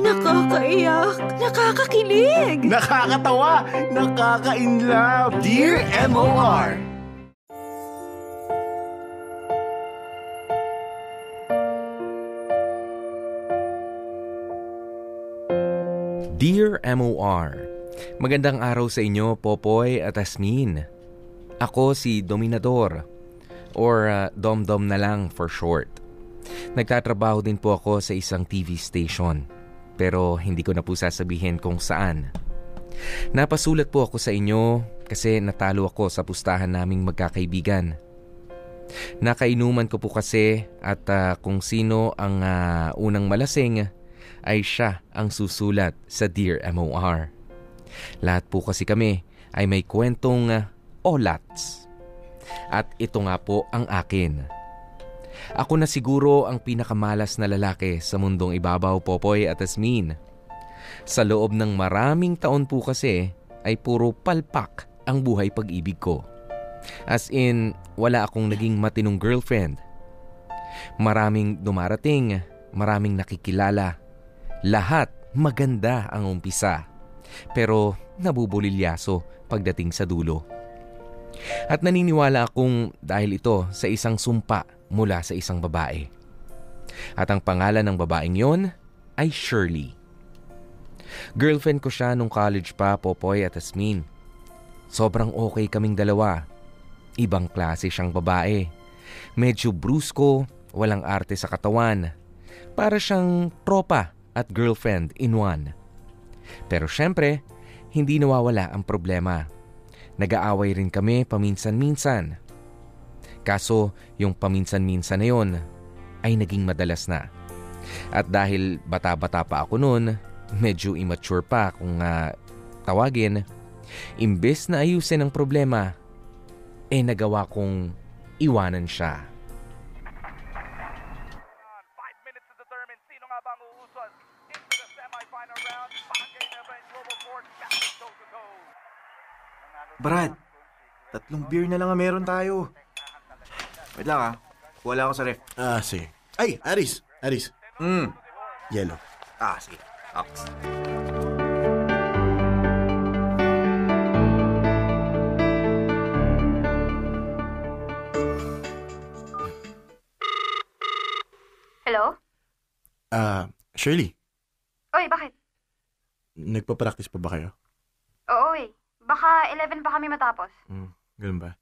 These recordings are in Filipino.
Nakakaiyak, nakakakilig. Nakakatawa, nakaka-inlove. Dear MOR! Dear MOR, Magandang araw sa inyo, Popoy at Asmin. Ako si Dominador, or uh, Domdom na lang for short. Nagtatrabaho din po ako sa isang TV station, pero hindi ko na po sasabihin kung saan. Napasulat po ako sa inyo kasi natalo ako sa pustahan naming magkakaibigan. Nakainuman ko po kasi at uh, kung sino ang uh, unang malasing ay siya ang susulat sa Dear MOR. Lahat po kasi kami ay may kwentong uh, olats. At ito nga po ang akin. Ako na siguro ang pinakamalas na lalaki sa mundong ibabaw, Popoy at Asmin. Sa loob ng maraming taon po kasi ay puro palpak ang buhay pag-ibig ko. As in, wala akong naging matinong girlfriend. Maraming dumarating, maraming nakikilala, lahat maganda ang umpisa. Pero nabubulilyaso pagdating sa dulo. At naniniwala akong dahil ito sa isang sumpa mula sa isang babae. At ang pangalan ng babaeng yon ay Shirley. Girlfriend ko siya nung college pa, Popoy at Asmin. Sobrang okay kaming dalawa. Ibang klase siyang babae. Medyo brusko, walang arte sa katawan. Para siyang tropa at girlfriend in one. Pero syempre, hindi nawawala ang problema. Nag-aaway rin kami paminsan-minsan. Kaso yung paminsan-minsan na yon ay naging madalas na. At dahil bata-bata pa ako noon, medyo immature pa kung uh, tawagin, imbes na ayusin ang problema, eh nagawa kong iwanan siya. Brad, tatlong beer na lang ang meron tayo. Wait lang ah. Wala ako sa ref. Ah, sige. Ay, Aris. Aris. Hmm. Yellow. Ah, sige. Ox. Hello? Ah, Shirley. Oy, bakit? Nagpa-practice pa ba kayo? Baka 11 pa kami matapos. Hmm, ganun ba?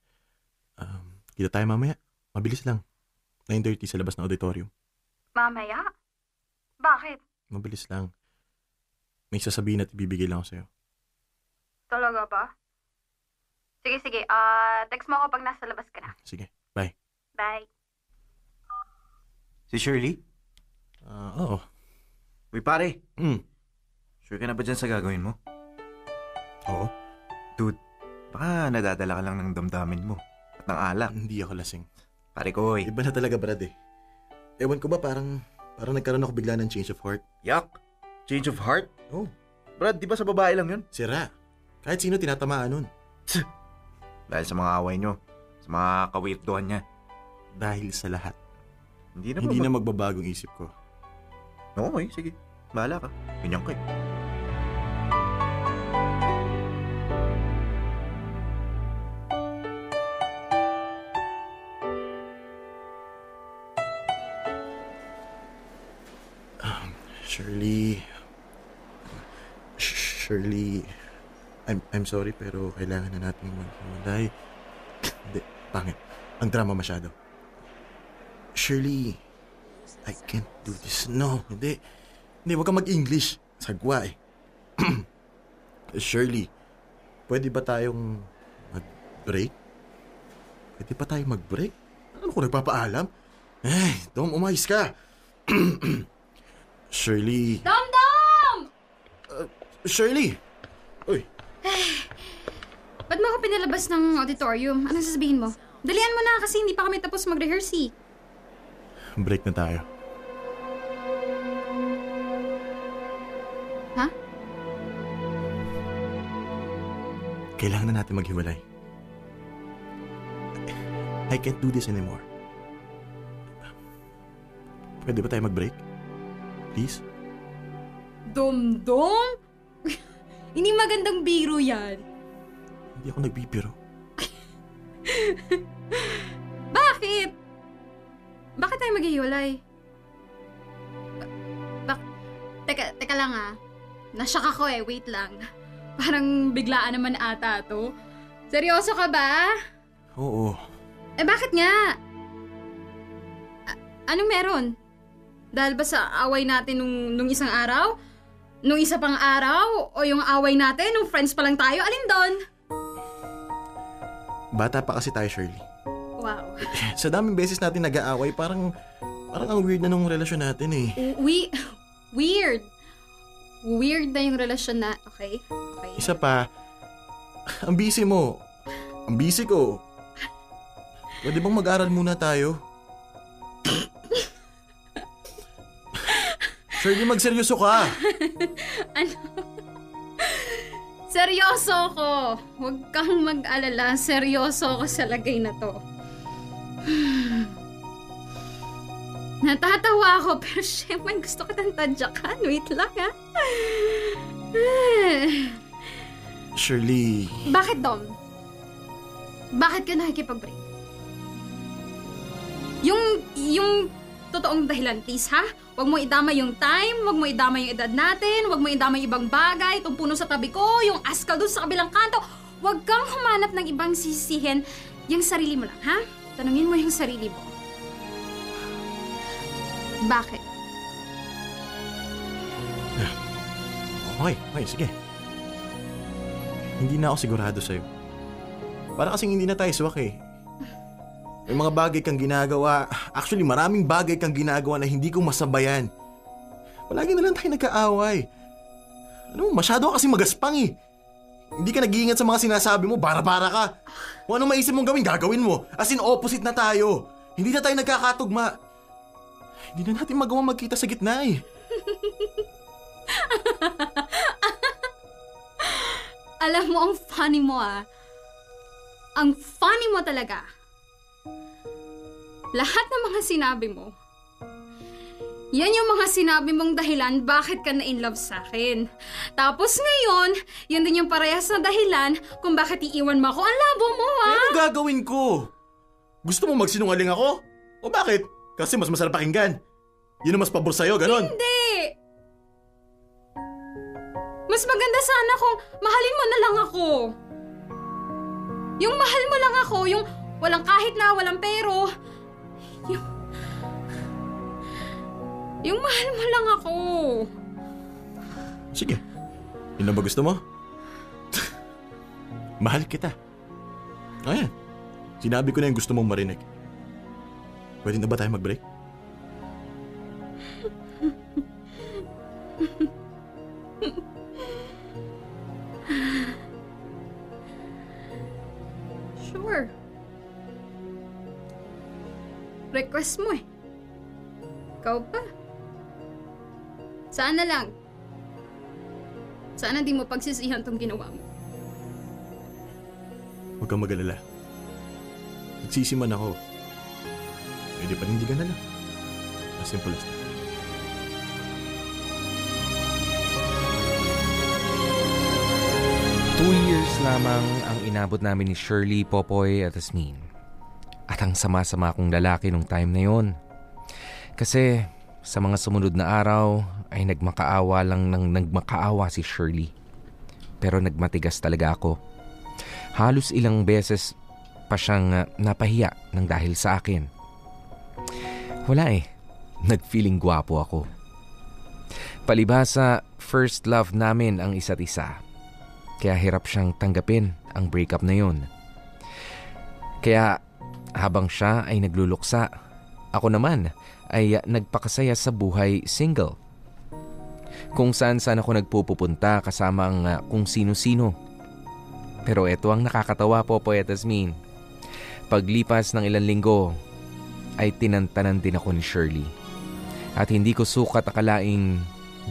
Um, kita tayo mamaya. Mabilis lang. 9.30 sa labas ng auditorium. Mamaya? Bakit? Mabilis lang. May sasabihin at ibibigay lang ako sa'yo. Talaga ba? Sige, sige. Ah, text mo ako pag nasa labas ka na. Sige, bye. Bye. Si Shirley? Ah, oo. Uy pare, Hmm, sure ka na ba dyan sa gagawin mo? oo. Dude, baka nadadala ka lang ng damdamin mo at ng alak. Hindi ako lasing. Pare ko, oy. Iba na talaga, Brad eh. Ewan ko ba, parang, parang nagkaroon ako bigla ng change of heart. Yak! Change of heart? Oh, Brad, di ba sa babae lang yun? sira. Kahit sino tinatamaan nun. Dahil sa mga away nyo, sa mga kawirduhan niya. Dahil sa lahat. Hindi na Hindi ba? na magbabagong isip ko. Okay, sige. Bahala ka. Ganyan ka eh. Shirley... Sh- Shirley... I'm, I'm sorry pero kailangan na natin maghiwalay. Hindi, pangit. Ang drama masyado. Shirley, I can't do this. No, hindi. Hindi, huwag kang mag-English. Sagwa eh. Shirley, pwede ba tayong mag-break? Pwede ba tayong mag-break? Ano ko nagpapaalam? Eh, Dom, umayos ka. Shirley... Dom-Dom! Shirley! Uy, Ba't mo ako pinalabas ng auditorium? Anong sasabihin mo? Dalian mo na kasi hindi pa kami tapos mag-rehearse eh. break na tayo. Ha? Kailangan na natin maghiwalay. I can't do this anymore. Pwede ba tayo mag-break? Please? Dom-dom? Hindi magandang biro yan. Hindi ako nagbibiro. Bakit? Bakit tayo maghihiwalay? Ba- bak- teka, teka lang ah. Nashock ako eh, wait lang. Parang biglaan naman ata to. Seryoso ka ba? Oo. Eh bakit nga? A- anong meron? Dahil ba sa away natin nung, nung isang araw? Nung isa pang araw? O yung away natin nung friends pa lang tayo? Alin doon? Bata pa kasi tayo, Shirley. Wow. Sa daming beses natin nag-aaway, parang, parang ang weird na nung relasyon natin eh. We, weird. Weird na yung relasyon na, okay? Okay. Isa pa, ang busy mo. Ang busy ko. Pwede bang mag-aral muna tayo? Shirley, magseryoso ka. Seryoso ko. Huwag kang mag-alala. Seryoso ko sa lagay na to. Natatawa ako, pero syempre gusto ko tang tadyakan. Wait lang, ha? Shirley, Bakit, Dom? Bakit ka nakikipag-break? Yung, yung totoong dahilan, please, ha? Huwag mo idama yung time, huwag mo idama yung edad natin, huwag mo idama yung ibang bagay, itong puno sa tabi ko, yung askal doon sa kabilang kanto. Huwag kang humanap ng ibang sisihin. Yung sarili mo lang, ha? Tanungin mo yung sarili mo. Bakit? okay, okay, sige. Hindi na ako sigurado sa'yo. Para kasing hindi na tayo swak eh. May mga bagay kang ginagawa. Actually, maraming bagay kang ginagawa na hindi ko masabayan. Palagi na lang tayo nagkaaway. Ano, masyado ka kasi magaspang eh. Hindi ka nag-iingat sa mga sinasabi mo, bara-bara ka. Kung ano maisip mong gawin, gagawin mo. As in, opposite na tayo. Hindi na tayo nagkakatugma. Hindi na natin magawa magkita sa gitna eh. Alam mo, ang funny mo ah. Ang funny mo talaga. Lahat ng mga sinabi mo, yan yung mga sinabi mong dahilan bakit ka na-in-love sa akin. Tapos ngayon, yun din yung parehas na dahilan kung bakit iiwan mo ako. Ang labo mo, ah! Ano gagawin ko? Gusto mo magsinungaling ako? O bakit? Kasi mas masarap pakinggan. Yun ang mas pabor sa'yo, ganon. Hindi! Mas maganda sana kung mahalin mo na lang ako. Yung mahal mo lang ako, yung walang kahit na, walang pero. Yung... Yung mahal mo lang ako. Sige. Yun ang ba gusto mo? Mahal kita. Ayan. Sinabi ko na yung gusto mong marinig. Pwede na ba tayo mag-break? Request mo eh. Ikaw pa. Sana lang. Sana di mo pagsisihan tong ginawa mo. Huwag kang mag-alala. Nagsisi man ako. Pwede panindigan na lang. As simple as that. Two years lamang ang inabot namin ni Shirley, Popoy at Asmin. At sama-sama kong lalaki nung time na yon. Kasi sa mga sumunod na araw ay nagmakaawa lang ng nagmakaawa si Shirley. Pero nagmatigas talaga ako. Halos ilang beses pa siyang uh, napahiya ng dahil sa akin. Wala eh. Nagfeeling gwapo ako. Palibhasa, first love namin ang isa't isa. Kaya hirap siyang tanggapin ang breakup na yun. Kaya habang siya ay nagluluksa, ako naman ay nagpakasaya sa buhay single. Kung saan saan ako nagpupupunta kasama ang uh, kung sino-sino. Pero eto ang nakakatawa po po Tasmin. Paglipas ng ilang linggo, ay tinantanan din ako ni Shirley. At hindi ko sukat akalaing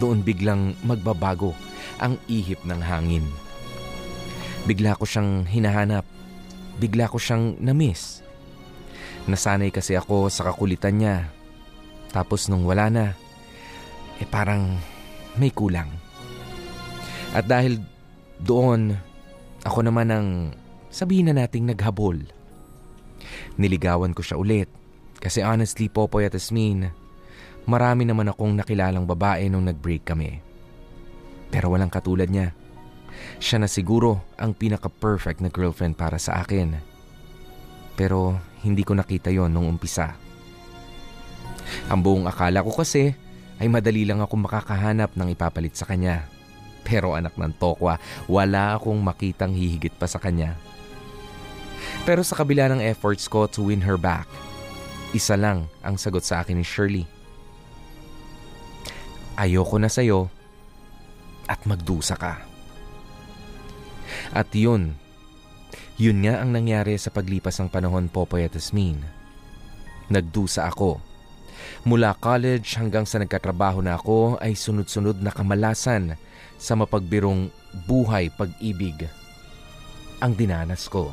doon biglang magbabago ang ihip ng hangin. Bigla ko siyang hinahanap. Bigla ko siyang na-miss. Nasanay kasi ako sa kakulitan niya. Tapos nung wala na, eh parang may kulang. At dahil doon, ako naman ang sabihin na nating naghabol. Niligawan ko siya ulit. Kasi honestly, Popoy at Asmin, marami naman akong nakilalang babae nung nag-break kami. Pero walang katulad niya. Siya na siguro ang pinaka-perfect na girlfriend para sa akin. Pero hindi ko nakita yon nung umpisa. Ang buong akala ko kasi ay madali lang akong makakahanap ng ipapalit sa kanya. Pero anak ng tokwa, wala akong makitang hihigit pa sa kanya. Pero sa kabila ng efforts ko to win her back, isa lang ang sagot sa akin ni Shirley. Ayoko na sa'yo at magdusa ka. At yun, yun nga ang nangyari sa paglipas ng panahon Popoy at Asmin. Nagdusa ako. Mula college hanggang sa nagkatrabaho na ako ay sunod-sunod na kamalasan sa mapagbirong buhay pag-ibig ang dinanas ko.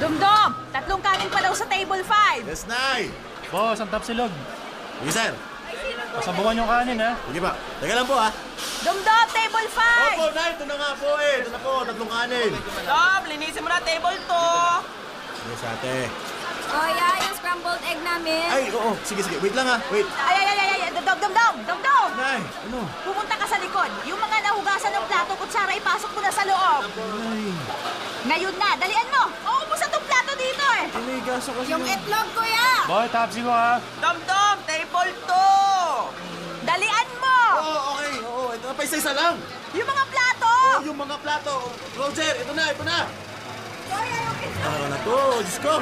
Dumdum! Tatlong kanin pa daw sa table 5. Yes, Nay! Boss, ang tapsilog. Sige, sir. Pasabukan yung kanin, ha? Sige pa. Teka lang po, ha? Dumdum, table 5! Opo, Nay. Ito na nga po, eh. Ito na po. Tatlong kanin. Dom, linisin mo na table 2. Yes, ate. Kuya, yung scrambled egg namin. Ay, oo. Sige, sige. Wait lang, ha. Wait. Ay, ay, ay, ay, ay, dum, dum, dum, dum, dum! Nay, ano? Pumunta ka sa likod. Yung mga nahugasan ng plato, kutsara, ipasok mo na sa loob. Nay. Ngayon na, dalian mo. Uubusan tong plato dito eh. Ay, may gasa kasi. Yung itlog, kuya! Boy, tapsi ko, ha? Dum, table 2! Dalian mo! Oo, okay. Oo, ito na pa isa-isa lang. Yung mga plato! Oo, yung mga plato. Roger, ito na, ito na. Ano na to? Diyos ko.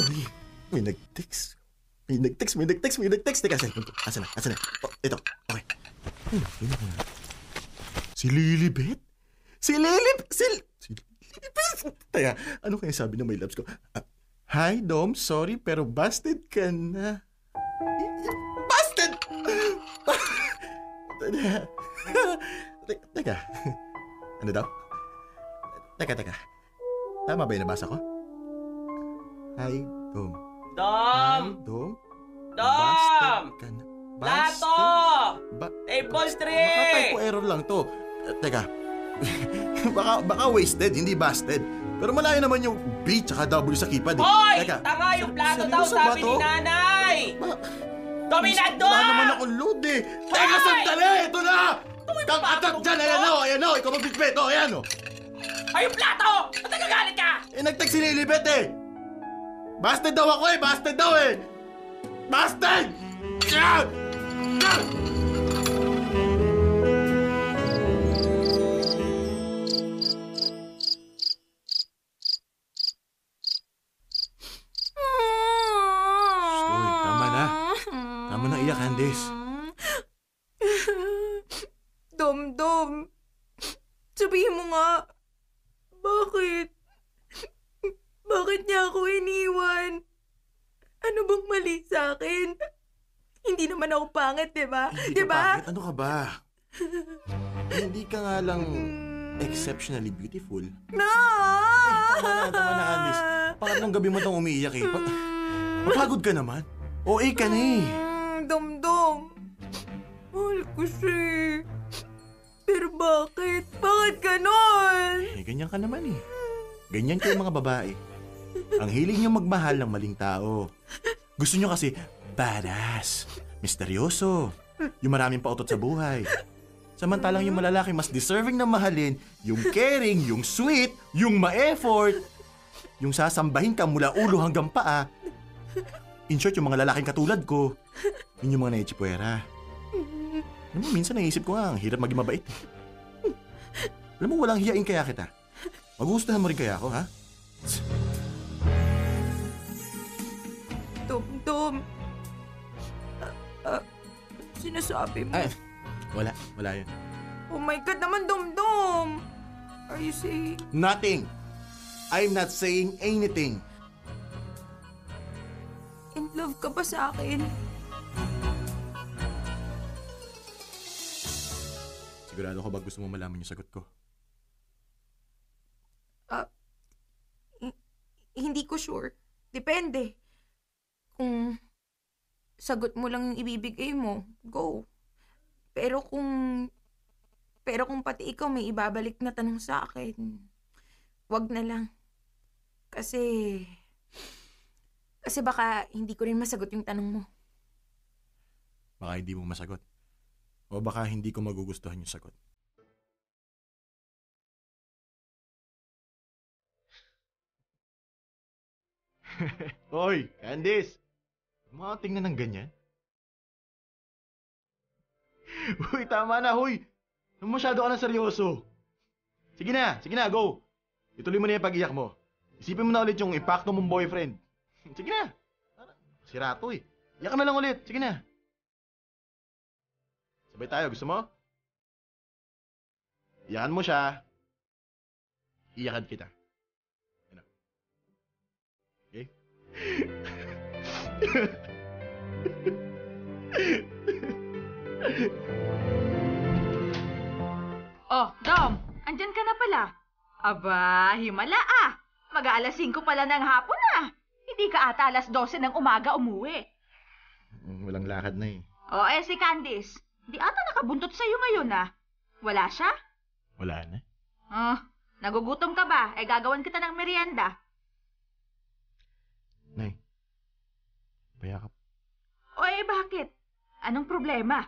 Uy, may nag-text. May nag-text, may nag-text, may nag-text. Teka, ko. Asan na? Asan na? Oh, ito. Okay. Hmm, yun ako na. Si Lilibet? Si Lilib... Si... Si Lilibet? Teka, ano kaya sabi ng my loves ko? Ah, Hi, Dom. Sorry, pero busted ka na. Busted! Teka. Te- Teka. Ano daw? Teka, teka. Tama ba yung nabasa ko? Hi, Dom. Dom! Hi, Dom. Dom! Busted ka na. Plato! Ba- Table Baka 3! typo error lang to. Teka. baka, baka wasted, hindi busted. Pero malayo naman yung B tsaka W sa keypad. Eh. Hoy! Teka. Tanga yung plato seryoso daw, ba sabi to? ni nanay! Ba-! Wala naman akong load eh. Teka, Hoy! sandali! Ito na! Kang atak dyan, ayan o, ayan o. Ikaw magbitbit, o, ayan o. Ay, yung plato! Ba't nagagalit ka? Eh, nag-text si Lilibet eh. Busted daw ako eh, busted daw eh. Busted! Ah! Ah! Dom-dom. Sabihin mo nga. Bakit? Bakit niya ako iniwan? Ano bang mali sa akin? Hindi naman ako pangit, di ba? Hindi Di ba? pangit. Ano ka ba? Hindi ka nga lang exceptionally beautiful. No! Tama na, tama na. Pangatlong gabi mo itong umiiyak eh. Pa- Mapagod ka naman. OA ka na eh. Dom-dom. Mahal ko siya eh. Bakit? Bakit ganon? Eh, ganyan ka naman eh. Ganyan kayo mga babae. Ang hiling nyo magmahal ng maling tao. Gusto nyo kasi badass, misteryoso, yung maraming pautot sa buhay. Samantalang yung malalaki mas deserving na mahalin, yung caring, yung sweet, yung ma-effort, yung sasambahin ka mula ulo hanggang paa. In short, yung mga lalaking katulad ko, yun yung mga naichipwera. Alam mo, minsan naisip ko nga, ang hirap maging mabait. Alam mo, walang hiyain kaya kita. Magustuhan mo rin kaya ako, ha? Dom-dom. Ah, ah, sinasabi mo. Ay, wala. Wala yun. Oh my God naman, Dom-dom. Are you saying? Nothing. I'm not saying anything. In love ka ba sa akin? Sigurado ko ba gusto mo malaman yung sagot ko? Hindi ko sure. Depende. Kung sagot mo lang yung ibibigay mo, go. Pero kung pero kung pati ikaw may ibabalik na tanong sa akin, wag na lang. Kasi kasi baka hindi ko rin masagot yung tanong mo. Baka hindi mo masagot. O baka hindi ko magugustuhan yung sagot. Hoy, Candice! Mga tingnan ng ganyan. Uy, tama na, huy! Masyado ka na seryoso. Sige na, sige na, go! Ituloy mo na yung pag-iyak mo. Isipin mo na ulit yung impacto mong boyfriend. Sige na. Sira to eh. Iyak na lang ulit. Sige na. Sabay tayo, gusto mo? Iyakan mo siya. Iyakan kita. Oh, Dom, andyan ka na pala. Aba, himala ah. Mag-aalas 5 pala ng hapon ah. Hindi ka ata alas 12 ng umaga umuwi. Mm, Walang lakad na eh. Oh, eh si Candice. Di ata nakabuntot sa'yo ngayon ah. Wala siya? Wala na. Oh, nagugutom ka ba? Eh gagawan kita ng merienda. Nay. Bayakap. O eh bakit? Anong problema?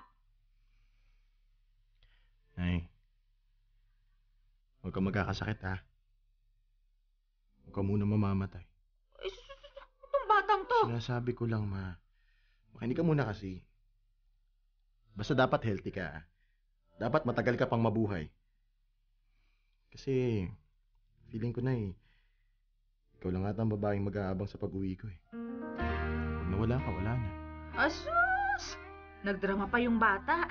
Nay. Huwag ka magkakasakit ha. Huwag ka muna mamamatay. Eh, Itong batang to. Sinasabi ko lang ma. Makinig ka muna kasi. Basta dapat healthy ka. Dapat matagal ka pang mabuhay. Kasi, feeling ko na eh. Ikaw lang ata ang babaeng mag-aabang sa pag-uwi ko eh. Pag nawala ka, wala na. Asus! Nagdrama pa yung bata.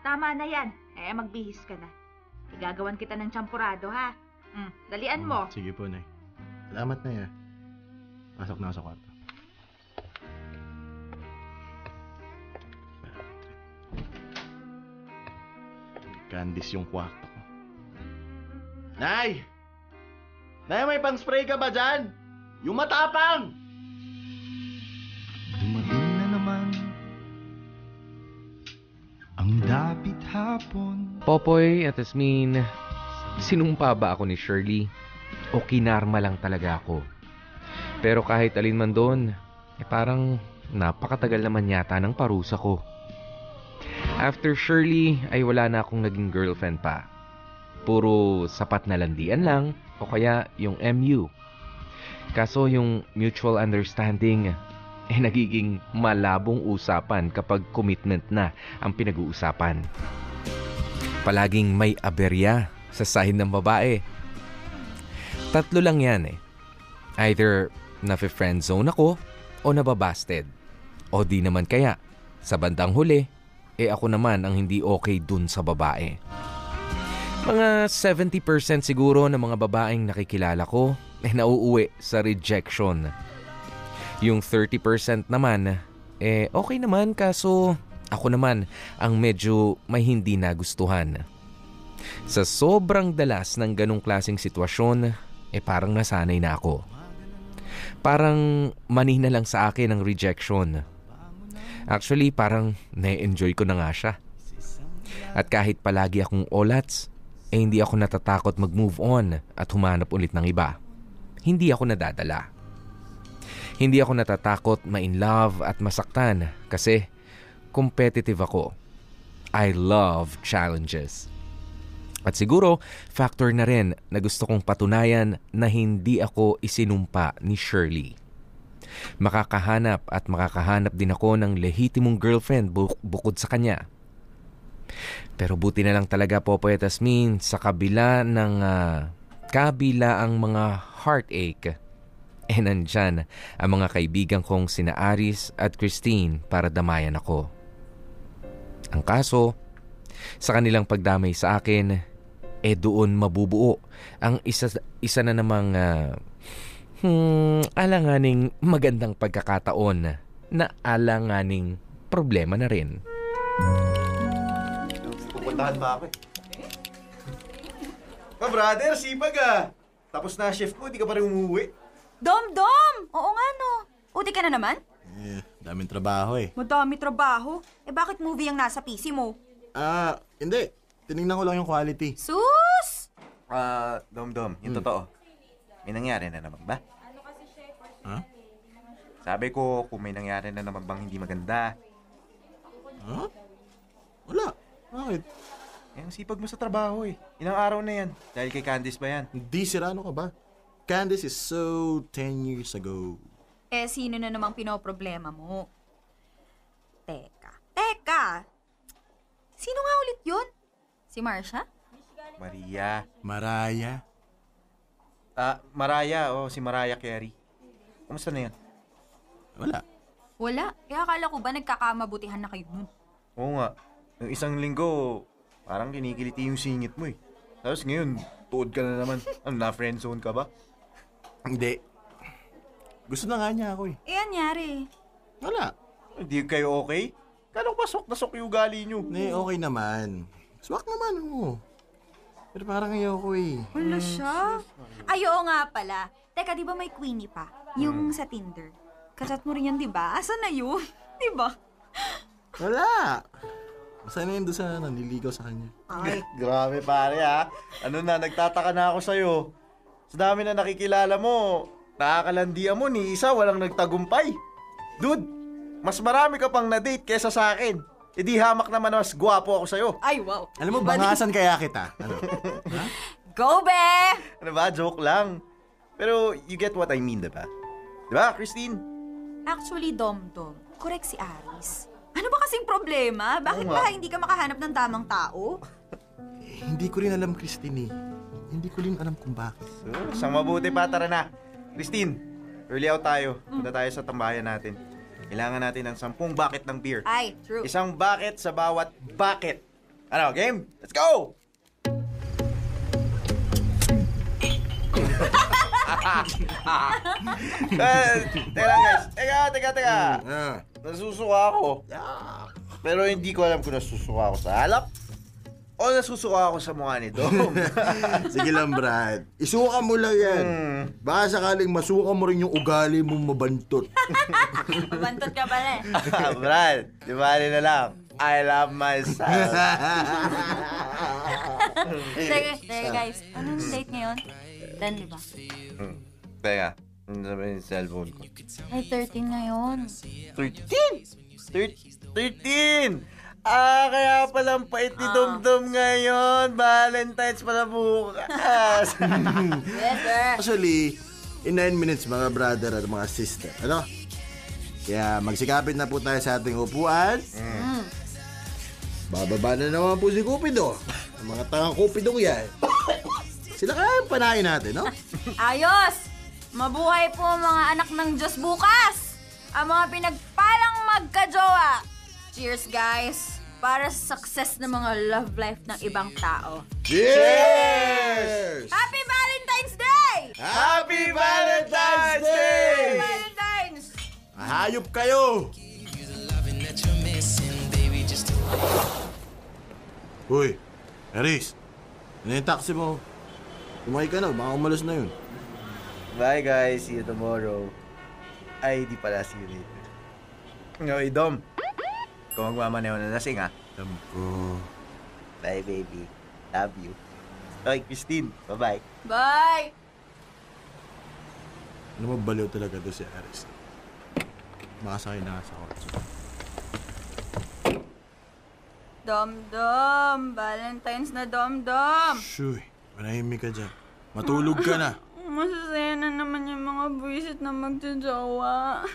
Tama na yan. Eh, magbihis ka na. Igagawan kita ng champurado, ha? Mm, dalian mo. Mm, Sige po, Nay. Salamat na ya. Pasok na ako sa kwarto. Candice yung kwarto ko. Nay! Nay, may pang-spray ka ba dyan? Yung matapang! Dumating na naman ang dapit hapon. Popoy at Asmin, sinumpa ba ako ni Shirley? O kinarma lang talaga ako? Pero kahit alin man doon, eh parang napakatagal naman yata ng parusa ko. After Shirley ay wala na akong naging girlfriend pa. Puro sapat na landian lang o kaya yung MU. Kaso yung mutual understanding eh nagiging malabong usapan kapag commitment na ang pinag-uusapan. Palaging may aberya sa side ng babae. Tatlo lang yan eh. Either nafe-friend zone ako o nababasted. O di naman kaya, sa bandang huli, eh ako naman ang hindi okay dun sa babae. Mga 70% siguro ng mga babaeng nakikilala ko eh nauuwi sa rejection. Yung 30% naman, eh okay naman kaso ako naman ang medyo may hindi nagustuhan. Sa sobrang dalas ng ganong klaseng sitwasyon, eh parang nasanay na ako. Parang mani na lang sa akin ang rejection. Actually, parang na-enjoy ko na nga siya. At kahit palagi akong olats, eh hindi ako natatakot mag-move on at humanap ulit ng iba. Hindi ako nadadala. Hindi ako natatakot ma-in love at masaktan kasi competitive ako. I love challenges. At siguro, factor na rin na gusto kong patunayan na hindi ako isinumpa ni Shirley. Makakahanap at makakahanap din ako ng lehitimong girlfriend bu- bukod sa kanya. Pero buti na lang talaga Popoy at Asmin sa kabila ng ah, kabila ang mga heartache. Eh nandyan ang mga kaibigan kong sina Aris at Christine para damayan ako. Ang kaso, sa kanilang pagdamay sa akin, eh doon mabubuo ang isa, isa na namang ah, hmm, alanganing magandang pagkakataon na alanganing problema na rin. Pupuntahan pa ako eh. Oh, brother, sipag ah. Tapos na shift ko, di ka pa rin umuwi. Dom, Dom! Oo nga no. Uti ka na naman? Eh, daming trabaho eh. Madami trabaho. Eh bakit movie ang nasa PC mo? Ah, hindi. Tinignan ko lang yung quality. Sus! Ah, Dom-Dom, yung totoo. May nangyari na naman ba? Ha? Sabi ko, kung may nangyari na naman bang hindi maganda. Ha? Wala. Bakit? Eh, ang sipag mo sa trabaho eh. Ilang araw na yan. Dahil kay Candice ba yan? Hindi sirano ka ba? Candice is so 10 years ago. Eh, sino na namang pinoproblema mo? Teka. Teka! Sino nga ulit yun? Si Marsha? Maria. Maraya. Ah, Maraya. Oh, si Mariah Carey. Kumusta na yan? Wala. Wala. Kaya akala ko ba nagkakamabutihan na kayo nun? Oo nga. Yung isang linggo, parang kinikiliti yung singit mo eh. Tapos ngayon, tuod ka na naman. Ano, na friendzone ka ba? Hindi. Gusto na nga niya ako eh. Eh, anyari? Wala. Hindi kayo okay? Kala ko pasok na sok yung ugali nyo. Hindi, okay naman. Swak naman, oo. Pero parang ayaw ko eh. Wala siya. Ay, oo nga pala. Teka, di ba may Queenie pa? Yung sa Tinder. Kachat mo rin yan, di ba? Asan na yun? di ba? Wala. Sana yun doon sa naniligaw sa kanya. Ay. Grabe pare ha. Ano na, nagtataka na ako sa'yo. Sa dami na nakikilala mo, nakakalandian mo ni isa walang nagtagumpay. Dude, mas marami ka pang na-date kesa sa akin. E di hamak naman mas gwapo ako sa'yo. Ay, wow. Alam mo, bangasan kaya kita. Ano? Go, be! Ano ba? Joke lang. Pero you get what I mean, diba? Diba, Christine? Actually, Dom Dom, correct si Aris. Ano ba kasing problema? Bakit Oo ba hindi ka makahanap ng tamang tao? Eh, hindi ko rin alam, Christine eh. Hindi ko rin alam kung bakit. So, isang mabuti pa, tara na. Christine, early out tayo. Punta tayo sa tambayan natin. Kailangan natin ng sampung bucket ng beer. Ay, true. Isang bucket sa bawat bucket. Ano, game? Let's go! eh, teka lang guys. Teka, teka, teka. Ah. Nasusuka ako. Pero hindi ko alam kung nasusuka ako sa halap o nasusuka ako sa mukha ni Dom. Sige lang, Brad. Isuka mo lang yan. Hmm. Baka sakaling masuka mo rin yung ugali mong mabantot. Mabantot ka pala eh. Brad, di bali na lang. I love myself. teka, teka guys, anong date ngayon? 10, di ba? Hmm. Teka, ano sabi yung cellphone ko? Ay, 13 ngayon. 13! Thir- 13! Ah, kaya palang pait ni Dum-Dum ngayon. Valentine's pala bukas. Yes, sir. Actually, in 9 minutes, mga brother at mga sister. Ano? Kaya magsikapit na po tayo sa ating upuan. Bababa na naman po si Cupido. Ang mga tangang Cupidong yan. Sila kaya panahin natin, no? Ayos! Mabuhay po mga anak ng Diyos bukas! Ang mga pinagpalang magkajowa! Cheers, guys! Para sa success ng mga love life ng ibang tao. Cheers! Happy Valentine's Day! Happy Valentine's Day! Happy Valentine's! Hayop kayo! Uy, Eris, ano yung taxi mo? Kumain ka na, baka umalas na yun. Bye guys, see you tomorrow. Ay, di pala see you later. Ngoy, Dom. Ikaw magmamaneho na lasing ha. Alam ko. Bye baby. Love you. Okay, Christine. Bye-bye. Bye! Ano mo, baliw talaga to si Eris. Makasakay na sa kotse. Dom-dom! Valentine's na dom-dom! Shuy, manahimik ka dyan. Matulog ka na. Masasaya na naman yung mga buwisit na magjojowa.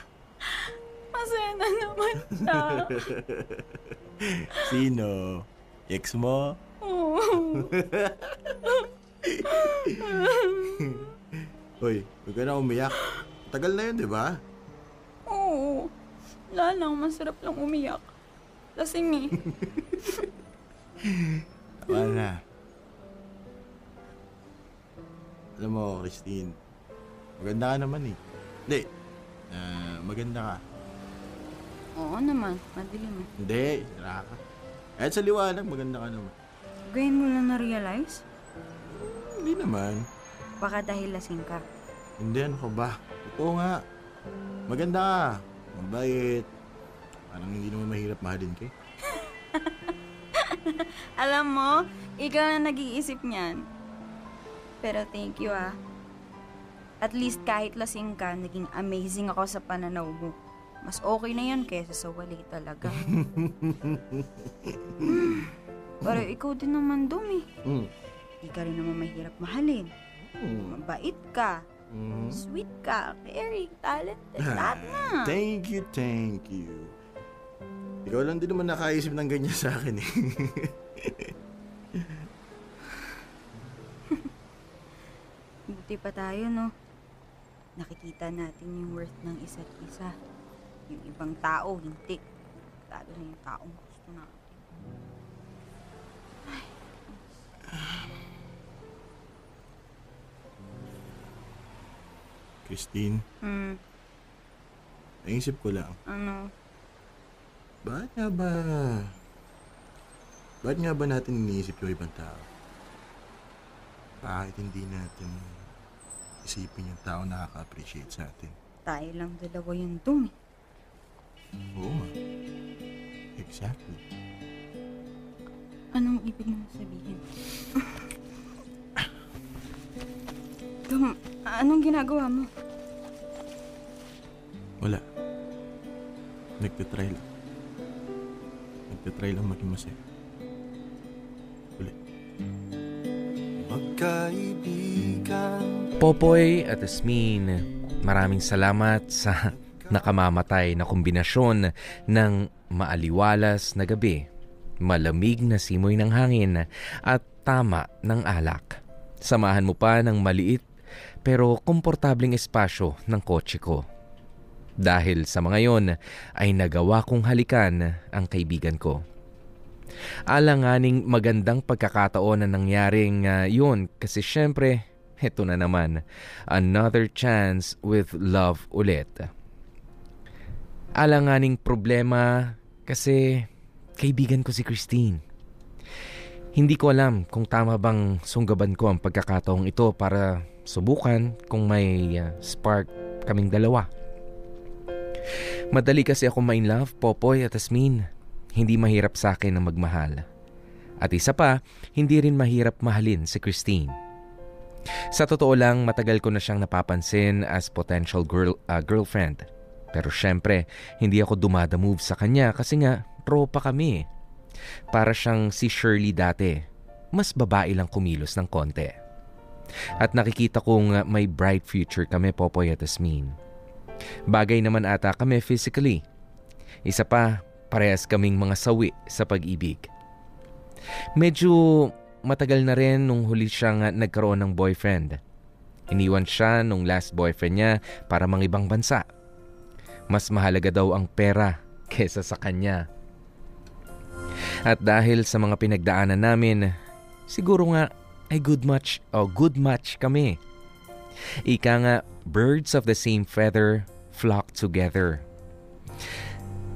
Masaya na naman siya. Sino? Ex mo? Oo. Hoy, huwag ka na umiyak. Tagal na yun, di ba? Oo. Wala lang, masarap lang umiyak. Lasing eh. Tama na. Alam mo, Christine, maganda ka naman eh. Hindi, ah, maganda ka. Oo naman, madilim eh. Hindi, sira ka. Kahit sa liwanag, maganda ka naman. Ngayon mo lang na-realize? Hindi naman. Baka dahil lasing ka. Hindi, ano ka ba? Oo nga. Maganda ka. Mabait. Parang hindi naman mahirap mahalin ka eh. Alam mo, ikaw na nag-iisip niyan. Pero thank you ah. At least kahit lasing ka, naging amazing ako sa pananaw mo. Mas okay na yun kesa sa wali talaga. Pero ikaw din naman dumi. Mm. Di ka rin naman mahirap mahalin. Mm. Mabait ka. Mhm. Sweet ka. Caring. Talented. Lahat na. Thank you, thank you. Ikaw lang din naman nakaisip ng ganyan sa akin eh. Buti pa tayo, no? Nakikita natin yung worth ng isa't isa. Yung ibang tao, hindi. Lalo na yung taong gusto natin. Christine, Hmm, naisip ko lang. ano? Bakit nga ba... Bakit nga ba natin iniisip yung ibang tao? Bakit hindi natin isipin yung tao na nakaka-appreciate sa atin? Tayo lang dalawa yung dumi. Oo nga. Exactly. Anong ibig mo sabihin? Dum, anong ginagawa mo? Wala. Nagtatry lang. Nagtatry lang maging masaya. Ulit. Magkaibigan Popoy at Asmin, maraming salamat sa nakamamatay na kombinasyon ng maaliwalas na gabi, malamig na simoy ng hangin at tama ng alak. Samahan mo pa ng maliit pero komportabling espasyo ng kotse ko. Dahil sa mga yon ay nagawa kong halikan ang kaibigan ko. Alanganing magandang pagkakataon na nangyaring uh, yun kasi syempre, heto na naman, another chance with love ulit. Alanganing problema kasi kaibigan ko si Christine. Hindi ko alam kung tama bang sunggaban ko ang pagkakataong ito para subukan kung may uh, spark kaming dalawa. Madali kasi ako ma-in love, Popoy at Asmin. Hindi mahirap sa akin ang magmahal. At isa pa, hindi rin mahirap mahalin si Christine. Sa totoo lang, matagal ko na siyang napapansin as potential girl, uh, girlfriend. Pero syempre, hindi ako dumada-move sa kanya kasi nga, tropa kami. Para siyang si Shirley dati. Mas babae lang kumilos ng konti. At nakikita kong may bright future kami, Popoy at Asmin. Bagay naman ata kami physically. Isa pa, parehas kaming mga sawi sa pag-ibig. Medyo matagal na rin nung huli siyang nagkaroon ng boyfriend. Iniwan siya nung last boyfriend niya para mang ibang bansa. Mas mahalaga daw ang pera kesa sa kanya. At dahil sa mga pinagdaanan namin, siguro nga ay good match o good match kami. Ika nga, birds of the same feather flock together.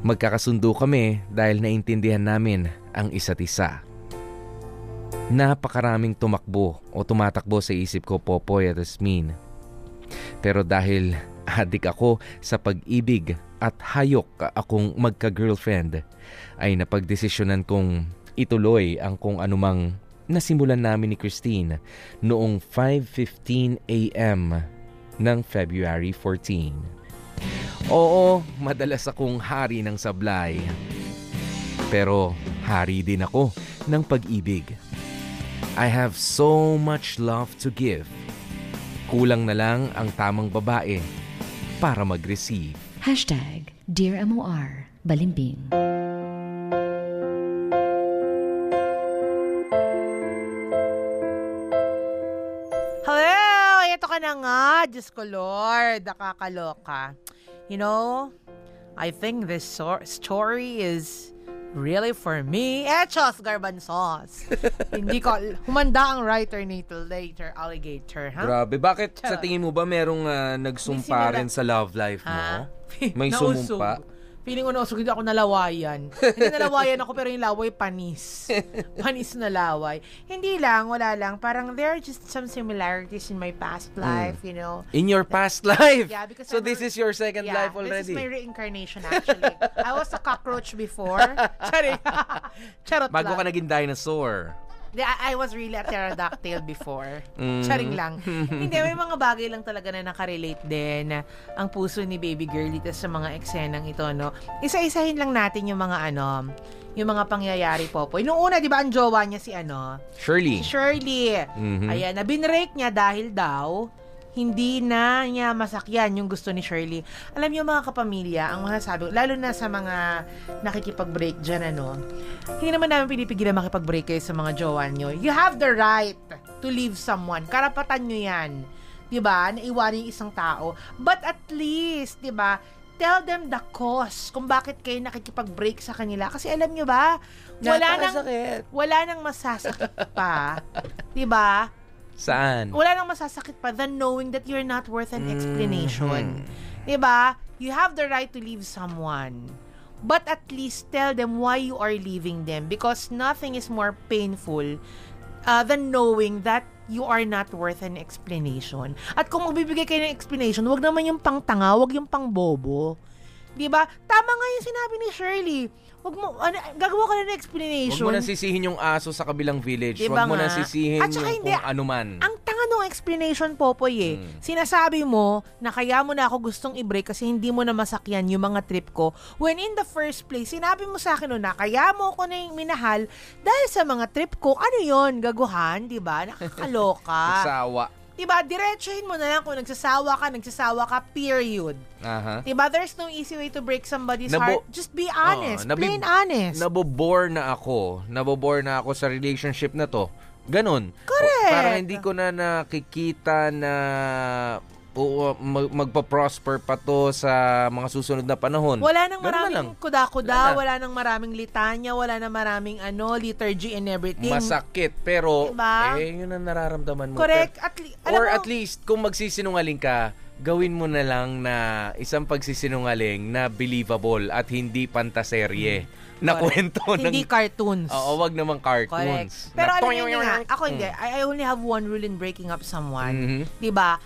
Magkakasundo kami dahil naintindihan namin ang isa't isa. Napakaraming tumakbo o tumatakbo sa isip ko, Popoy at Asmin. Pero dahil adik ako sa pag-ibig at hayok akong magka-girlfriend, ay napagdesisyonan kong ituloy ang kung anumang nasimulan namin ni Christine noong 5.15 a.m. ng February 14. Oo, madalas akong hari ng sablay. Pero hari din ako ng pag-ibig. I have so much love to give. Kulang na lang ang tamang babae para mag-receive. Hashtag Dear MOR Balimbing. Hello! Ito ka na nga. Diyos ko, Lord. Nakakaloka. You know, I think this so- story is really for me. Echos garbanzos. Hindi ko, humanda ang writer nito later, alligator, ha? Grabe, bakit sa tingin mo ba merong ah, nagsumpa rin sa love life mo? May sumumpa? Feeling ko na usog, hindi ako nalawayan. hindi nalawayan ako, pero yung laway panis. panis na laway. Hindi lang, wala lang. Parang there are just some similarities in my past life, you know. In your past life. Yeah, because so I'm this a- is your second Yeah, life This already. is my reincarnation actually. I was a cockroach before. Charing. Charot Bago ka naging dinosaur. I, I was really a pterodactyl before. Mhm. Charing lang. Hindi, may mga bagay lang talaga na nakarelate din ang puso ni baby girl dito sa mga eksenang ito, no? Isa-isahin lang natin yung mga ano, yung mga pangyayari, Popoy. Noong una, di ba, ang jowa niya si ano? Shirley. Si Shirley. Mhm. Ayan, na binrake niya dahil daw, hindi na niya masakyan yung gusto ni Shirley. Alam niyo mga kapamilya, ang masasabi, lalo na sa mga nakikipag-break dyan, ano, hindi naman namin pinipigilan makipag-break kayo sa mga jowa nyo. You have the right to leave someone. Karapatan nyo yan. 'Di ba? Naiwanan yung isang tao. But at least, 'di ba? Tell them the cause kung bakit kayo nakikipag-break sa kanila. Kasi alam nyo ba, wala nang, wala nang masasakit pa. 'Di ba? Saan? Wala nang masasakit pa than knowing that you're not worth an explanation. Mhm. 'Di ba? You have the right to leave someone. But at least tell them why you are leaving them because nothing is more painful uh, than knowing that you are not worth an explanation. At kung magbibigay kayo ng explanation, wag naman yung pang tanga, wag yung pang bobo. 'Di ba? Tama nga yung sinabi ni Shirley. Wag mo ano, gagawa ka na ng Huwag explanation. mo nang sisihin yung aso sa kabilang village. Diba Huwag mo nang sisihin At saka yung hindi, kung ano man. Ang tanga nung explanation, Popoy eh. Hmm. Sinasabi mo na kaya mo na ako gustong i-break kasi hindi mo na masakyan yung mga trip ko. When in the first place, sinabi mo sa akin noon na kaya mo ako na yung minahal dahil sa mga trip ko. Ano yon Gaguhan, di ba? Nakakaloka. Nagsawa. Diba? Diretsuhin mo na lang kung nagsasawa ka, nagsasawa ka, period. Aha. Diba? There's no easy way to break somebody's Nabo- heart. Just be honest. Oh, nabi- plain honest. Nabobore na ako. Nabobore na ako sa relationship na to. Ganon. Correct. O, Parang hindi ko na nakikita na mag- magpa-prosper pa to sa mga susunod na panahon. Wala nang Ganun na maraming kuda-kuda, Wala na. wala nang maraming litanya, wala nang maraming ano, liturgy and everything. Masakit, pero Diba? eh, yun ang nararamdaman mo. Correct. Pero- At, alam or mo, at least, kung magsisinungaling ka, gawin mo na lang na isang pagsisinungaling na believable at hindi pantaserye na Hmm. Correct. kwento ng... hindi cartoons. Oo, wag namang Correct. cartoons. Pero Na- alam niyo nga, ako hindi. Mm. I, I only have one rule in breaking up someone. Mhm. 'Di ba?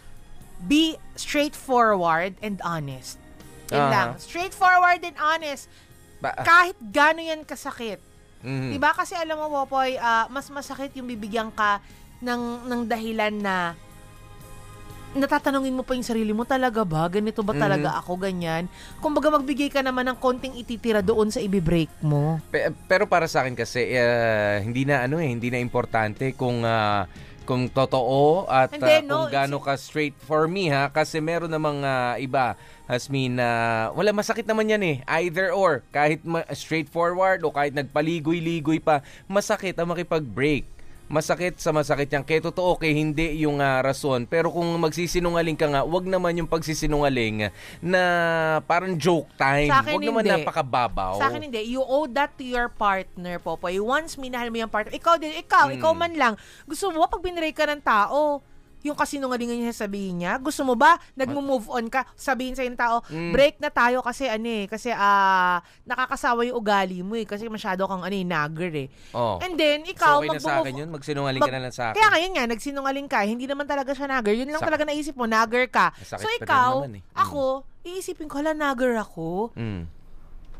Be straightforward and honest. Yun Aha. lang. Straightforward and honest. Ba- Kahit gaano yan kasakit. Mhm. 'Di ba? Kasi alam mo, Popoy, ah, mas masakit yung bibigyan ka ng, ng dahilan na natatanungin mo pa yung sarili mo, talaga ba? Ganito ba talaga Mhm. ako? Ganyan. Kumbaga magbigay ka naman ng konting ititira doon sa ibibreak mo. Pe- pero para sa akin kasi uh, hindi na ano eh, hindi na importante kung uh, kung totoo at Hindi, uh, no, kung gaano ka straight for me ha? Kasi meron namang uh, iba. Hasmin na wala masakit naman yan eh. Either or. Kahit ma- straightforward o kahit nagpaligoy-ligoy pa masakit ang makipag-break masakit sa masakit yan. Kaya totoo, kay hindi yung ah, rason. Pero kung magsisinungaling ka nga, wag naman yung pagsisinungaling na parang joke time. Sa akin, Wag naman napakababaw. Sa akin hindi. You owe that to your partner, Popoy. Once minahal mo yung partner, ikaw din, ikaw, Mm. ikaw man lang. Gusto mo pag binray ka ng tao, yung kasinungalingan niya sabihin niya, gusto mo ba nagmo-move on ka, sabihin sa ng tao, Mm. break na tayo kasi ano eh, kasi ah nakakasawa yung ugali mo eh, kasi masyado kang ano eh, nagger eh. Oh. And then, ikaw, so, okay na sa magmo-move- akin yun? Magsinungaling ka Mag- na lang sa akin. Kaya ngayon nga, nagsinungaling ka, hindi naman talaga siya nagger. Yun lang Sak- talaga naisip mo, nagger ka. Masakit So ikaw, eh. Mm. ako, iisipin ko, hala, nagger ako Mm.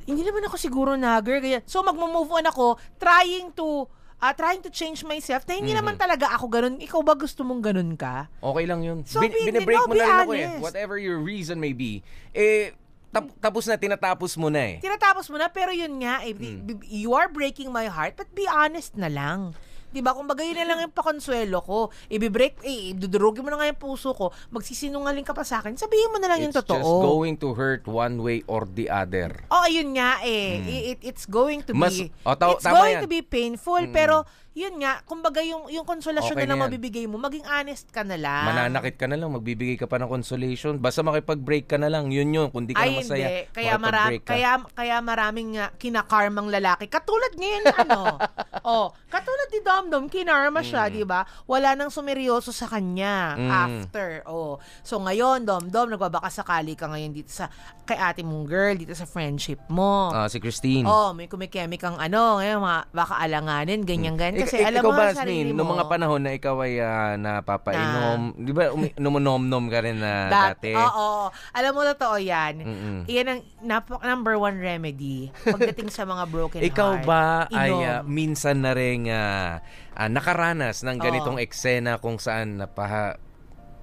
hindi naman ako siguro nagger. Kaya, so, magmo-move on ako, trying to, ah trying to change myself, na hindi Mhm. naman talaga ako ganun. Ikaw ba gusto mong ganun ka? Okay lang yun. So, Bin- be- binibreak no, mo na rin ako eh. Whatever your reason may be. Eh, tap- tapos na, tinatapos mo na eh. Tinatapos mo na, pero yun nga, eh, b- you are breaking my heart, but be honest na lang. Diba? Kung bagay na lang yung pakonsuelo ko, ibibreak, eh, idudurugin mo na nga yung puso ko, magsisinungaling ka pa sa akin, sabihin mo na lang yung It's totoo. just going to hurt one way or the other. Oh, ayun nga eh. I- It, it's going to Hmm. Mas- be oh, ta- it's going yan. to be painful Mm. pero yun nga, kumbaga yung, yung konsolasyon Okay na lang na yan. mabibigay mo, maging honest ka na lang. Mananakit ka na lang, magbibigay ka pa ng consolation. Basta makipag-break ka na lang, yun yun. Kung di ka Ay, na masaya, hindi. Kaya, mara- makipag-break ka. kaya, kaya maraming nga kinakarmang lalaki. Katulad ngayon, ano, oh, katulad ni Domdom, kinarma siya, di ba? Wala nang sumeryoso sa kanya Mm. after. Oh. So ngayon, Domdom, nagbabaka sakali ka ngayon dito sa, kay ate mong girl, dito sa friendship mo. Ah, si Christine. Oh, may kumikemi kang ano, ngayon, mga, baka alanganin, ganyan-ganyan. Kasi Ik- alam ikaw mo, ba, sarili mo. nung mga panahon na ikaw ay ah, napapainom, di ba, umi- numunom-nom ka rin na Dat- dati? Oo. Alam mo, totoo yan. Mm-mm. Iyan ang nap- number one remedy pagdating sa mga broken Ikaw heart. ba ay Inom. ah, minsan na rin ah, ah, nakaranas ng ganitong Oo. eksena kung saan napaha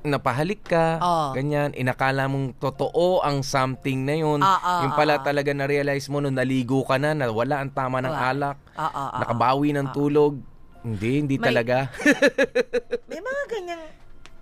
napahalik ka, Oo. ganyan, inakala mong totoo ang something na yun. Oo, yung pala talaga na-realize mo nung naligo ka na, na wala ang tama ng Wala. alak, Oo, oo, nakabawi ng oo. tulog. Hindi, hindi May- talaga. May mga ganyang,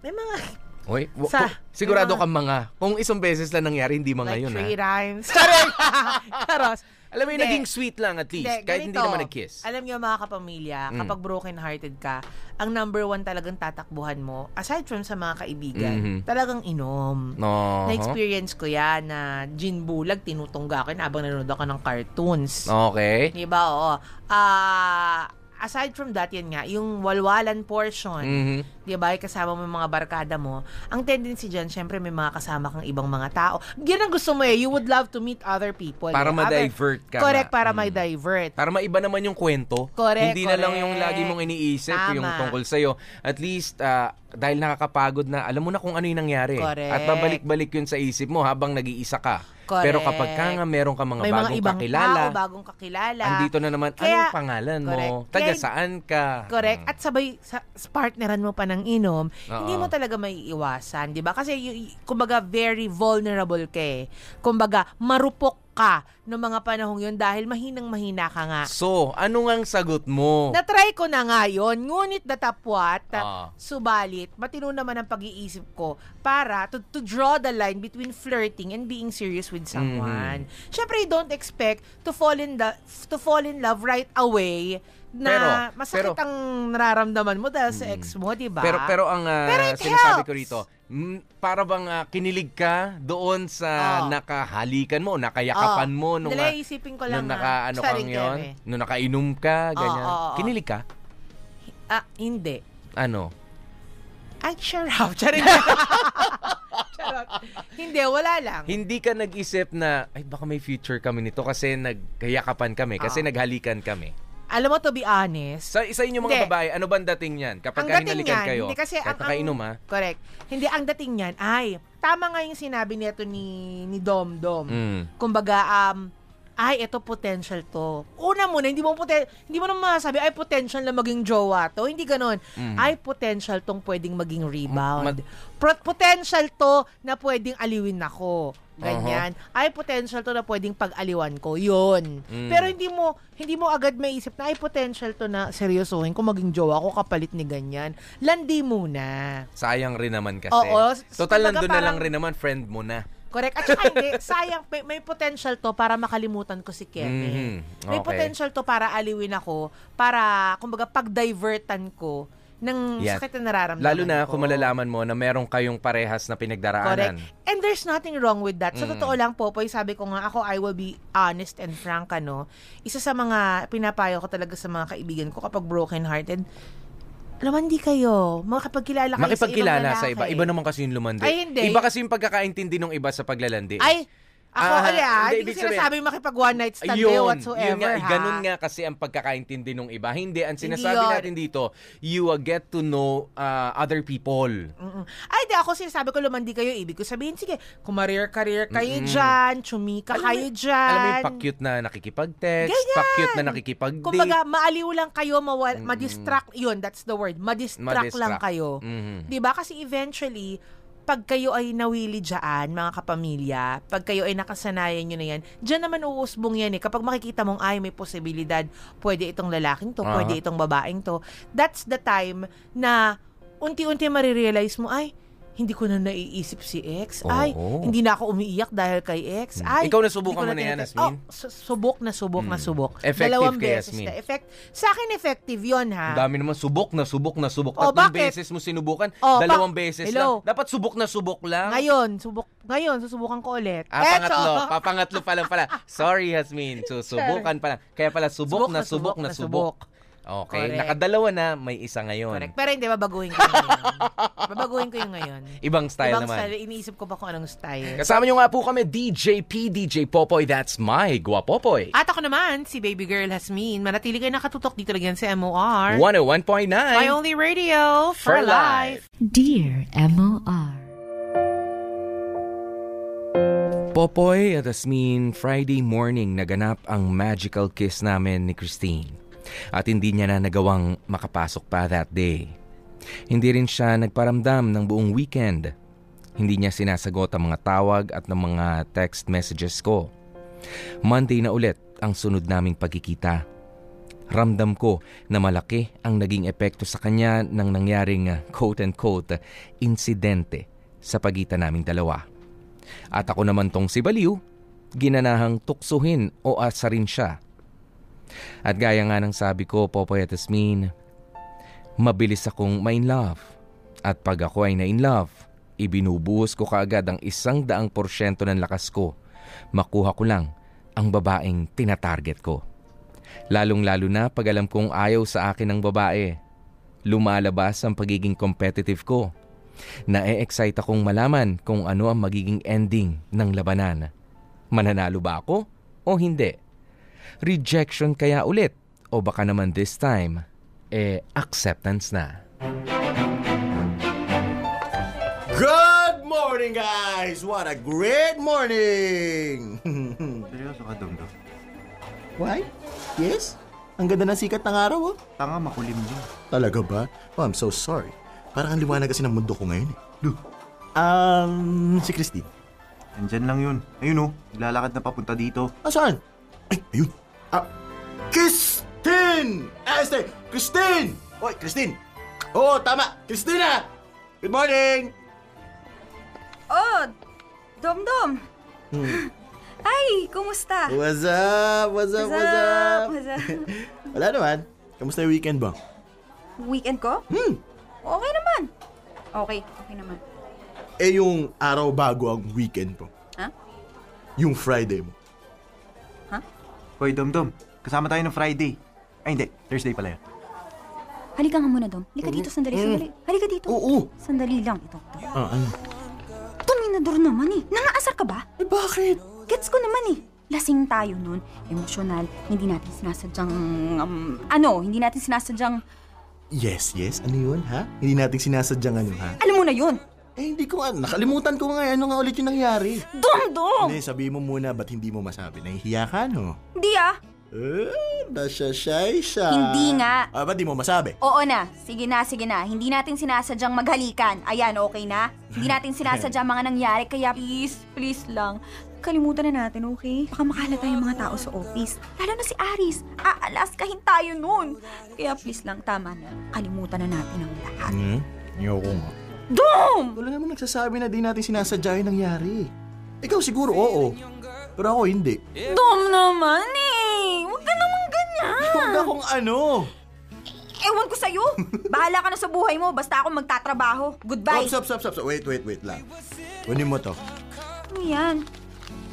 may mga, Uy, w- Sa- sigurado mga- kang mga. Kung isang beses lang nangyari, hindi mga like yun. three ha? times. Charos! Charos. Alam mo yung Hindi. naging sweet lang at least, Hindi, kahit hindi ganito. naman nag-kiss. Alam niyo mga kapamilya, Mm. kapag broken-hearted ka, ang number one talagang tatakbuhan mo, aside from sa mga kaibigan, Mhm. talagang inom. No. Na-experience ko yan na gin bulag, tinutungga na habang nanonood ako ng cartoons. Okay. Di ba? Oo. Ah, aside from that, yan nga, yung walwalan portion, Mhm. di ba, kasama mo yung mga barkada mo, ang tendency dyan, syempre may mga kasama kang ibang mga tao. Yan ang gusto mo eh, you would love to meet other people. Para eh. ma-divert ka Correct, nga. para Mm. ma-divert. Para maiba naman yung kwento. Correct, Hindi na lang yung correct. lagi mong iniisip Tama. yung tungkol sa'yo. At least, ah, dahil nakakapagod na, alam mo na kung ano yung nangyari. Correct. At babalik-balik yun sa isip mo habang nag-iisa ka. Correct. Pero kapag ka nga meron ka mga may bagong mga ibang kakilala, tao, bagong kakilala. andito na naman, Kaya- anong pangalan mo? Correct. Taga Kaya- saan ka? Correct. At sabay, sa, partneran mo pa ng inom, hindi Oo. mo talaga may iwasan, di ba? Kasi, y- y- kumbaga, very vulnerable ka eh. Kumbaga, marupok ka noong mga panahong yun dahil mahinang-mahina ka nga. So, ano nga ang sagot mo? Na-try ko na nga yun, ngunit datapwat, Ah. subalit, matino naman ang pag-iisip ko para to, to draw the line between flirting and being serious with someone. Mm-hmm. Syempre, you don't expect to fall in the, to fall in love right away na Pero- masakit pero- ang nararamdaman mo dahil sa ex mo, di ba? Pero pero ang ah, Pero sinasabi helps. ko rito, para bang ah, kinilig ka doon sa Oh. nakahalikan mo, nakayakapan Oh. mo nung Dali, ah, isipin ko lang nung naka ano kang yon, Keme. nung nakainom ka, ganyan. Oo, oo, oo. Kinilig ka? Ah, hindi. Ano? Ay, sure how. Charot. Charot. Hindi, wala lang. Hindi ka nag-isip na ay baka may future kami nito kasi nagkayakapan kami, kasi Oo. naghalikan kami. Alam mo, to be honest, Sa isa inyong mga Hindi. babae, ano ba ang dating niyan? Kapag ang ka dating niyan, kayo, hindi kasi ang, nakainom ha? Correct. Hindi, ang dating niyan, ay, tama nga yung sinabi nito ni, ni Dom Dom. Mm. Kumbaga, um, ay, ito potential to. Una muna, hindi mo poten- hindi mo naman masabi, ay, potential na maging jowa to. Hindi ganon. Mm. Ay, potential tong pwedeng maging rebound. Mad- Pro- potential to na pwedeng aliwin ako. Ganyan. Ay, potential to na pwedeng pag-aliwan ko. Yun. Mm. Pero hindi mo hindi mo agad maisip na ay potential to na seryosohin kung maging jowa ko kapalit ni ganyan. Landi muna. Sayang rin naman kasi. Oo, Total, nandun na lang rin naman, friend mo na. Correct. At saka hindi, sayang, may, may potential to para makalimutan ko si Kevin. May Okay. potential to para aliwin ako, para, kumbaga, pag-divertan ko ng Yan. sakit na nararamdaman Lalo na ko. kung malalaman mo na meron kayong parehas na pinagdaraanan. Correct. And there's nothing wrong with that. Sa Mm. totoo lang, Popoy, sabi ko nga, ako, I will be honest and frank, ano. Isa sa mga pinapayo ko talaga sa mga kaibigan ko kapag broken-hearted, lumandi kayo. Makapagkilala kayo Makipagkilala sa sa iba. Iba naman kasi yung lumandi. Ay, hindi. Iba kasi yung pagkakaintindi ng iba sa paglalandi. Ay, ako, Ah, ali, ah, hindi, hindi ko sabihin- sinasabi makipag one night stand Ayun, kayo whatsoever, yun nga, ha? ganun nga kasi ang pagkakaintindi ng iba. Hindi, ang sinasabi yun. natin dito, you uh, get to know uh, other people. Mm-mm. Ay, di ako sinasabi ko lumandi kayo. Ibig ko sabihin, sige, kumarir-career kayo Mm-mm. dyan, chumika Alam mo- kayo dyan. Alam mo yung pa-cute na nakikipag-text, Ganyan. pa-cute na nakikipag-date. Kumbaga, maaliw lang kayo, mawa- ma-distract, yun, that's the word, ma-distract, lang Ma-distract. kayo. Mhm. Di ba? Kasi eventually, pag kayo ay nawili dyan, mga kapamilya, pag kayo ay nakasanayan nyo na yan, dyan naman uusbong yan eh. Kapag makikita mong, ay, may posibilidad, pwede itong lalaking to, Aha. pwede itong babaeng to, that's the time na unti-unti marirealize mo, ay, hindi ko na naiisip si ex. Oo. Ay, hindi na ako umiiyak dahil kay ex. Ay, Ikaw nasubukan mo na yan, Yasmin? Oh, su- subok na subok na Hmm. subok. Effective Dalawang kay beses Yasmin. na. Effect, sa akin effective yon ha. Ang dami naman subok na subok na subok. Oh, Tatlong bakit? beses mo sinubukan, Oh, dalawang pa- beses Hello? lang. Dapat subok na subok lang. Ngayon, subok, ngayon, susubukan ko ulit. Ah, Eto! pangatlo. Papangatlo pa lang pala. Sorry, Yasmin. So, subukan pa lang. Kaya pala, subok, Subok na na subok subok na na subok. Okay, Correct. nakadalawa na, may isa ngayon. Correct. Pero hindi, babaguhin ko yung ngayon. babaguhin ko yung ngayon. Ibang style Ibang naman. style. Iniisip ko pa kung anong style. Kasama nyo nga po kami, DJ P, DJ Popoy, that's my Guapopoy. At ako naman, si Baby Girl Hasmin. Manatili kayo nakatutok dito lang yan sa MOR. 101.9. My only radio for, For life. Dear MOR. Popoy at Asmin, Friday morning naganap ang magical kiss namin ni Christine. At hindi niya na nagawang makapasok pa that day. Hindi rin siya nagparamdam ng buong weekend. Hindi niya sinasagot ang mga tawag at ng mga text messages ko. Monday na ulit ang sunod naming pagkikita. Ramdam ko na malaki ang naging epekto sa kanya ng nangyaring uh, quote-unquote insidente sa pagitan naming dalawa. At ako naman tong si Baliw, ginanahang tuksuhin o asarin siya. At gaya nga ng sabi ko, Popoy at Asmin, mabilis akong ma-in love. At pag ako ay na-in love, ibinubuhos ko kaagad ang isang daang porsyento ng lakas ko. Makuha ko lang ang babaeng tinatarget ko. Lalong-lalo na pag alam kong ayaw sa akin ng babae. Lumalabas ang pagiging competitive ko. Na-excite akong malaman kung ano ang magiging ending ng labanan. Mananalo ba ako o hindi? Rejection kaya ulit o baka naman this time, eh acceptance na. Good morning, guys! What a great morning! Seryoso ka, Dong Why? Yes? Ang ganda ng sikat ng araw, oh. Tanga, makulim din. Talaga ba? Oh, I'm so sorry. Parang ang liwanag kasi ng mundo ko ngayon, eh. Duh. Um, si Christine. Andyan lang yun. Ayun oh, naglalakad na papunta dito. Ah, saan? Ay, ayun. Ah, Christine! Este, Christine! Oy, Christine! Oo, tama! Christina! Good morning! Oh, Dom-Dom. Hmm. Ay, kumusta? What's up? What's up? What's up? What's up? Wala naman. Kamusta yung weekend ba? Weekend ko? Hmm. Okay naman. Okay, okay naman. Eh, yung araw bago ang weekend mo. Ha? Yung Friday mo. Hoy, Dom-Dom, kasama tayo ng Friday. Ay, hindi. Thursday pala yun. Halika nga muna, Dom. Halika dito, sandali, Mm. sandali. Halika dito. Oo. Sandali lang ito. Ah, ano? Dominador naman eh. Nangaasar ka ba? Eh, bakit? Gets ko naman eh. Lasing tayo nun. Emosyonal. Hindi natin sinasadyang... um, ano, hindi natin sinasadyang... Yes, yes. Ano yun, ha? Hindi natin sinasadyang ano, ha? Alam mo na yun. Eh, hindi ko nga. Nakalimutan ko nga. Ano nga ulit yung nangyari? Dom-dom! Hindi, sabihin mo muna. Ba't hindi mo masabi? Nahihiya ka, no? Hindi ah. Eh, nasya-shy siya. Hindi nga. Ah, ba't di mo masabi? Oo na. Sige na, sige na. Hindi natin sinasadyang maghalikan. Ayan, okay na? Hindi natin sinasadyang mga nangyari. Kaya please, please lang. Kalimutan na natin, okay? Baka makalata yung mga tao sa office. Lalo na si Aris. Aalaskahin tayo nun. Kaya please lang, tama na. Kalimutan na natin ang lahat. Hmm? Ayoko nga. Dom! Wala naman nagsasabi na di natin sinasadya yung nangyari. Ikaw siguro oo. Pero ako hindi. Dom naman eh! Huwag ka naman ganyan! Huwag akong ano. Ewan ko sa'yo! Bahala ka na sa buhay mo, basta ako magtatrabaho. Goodbye! Stop, stop, stop, stop. Wait, wait, wait lang. Kunin mo to. Ano yan?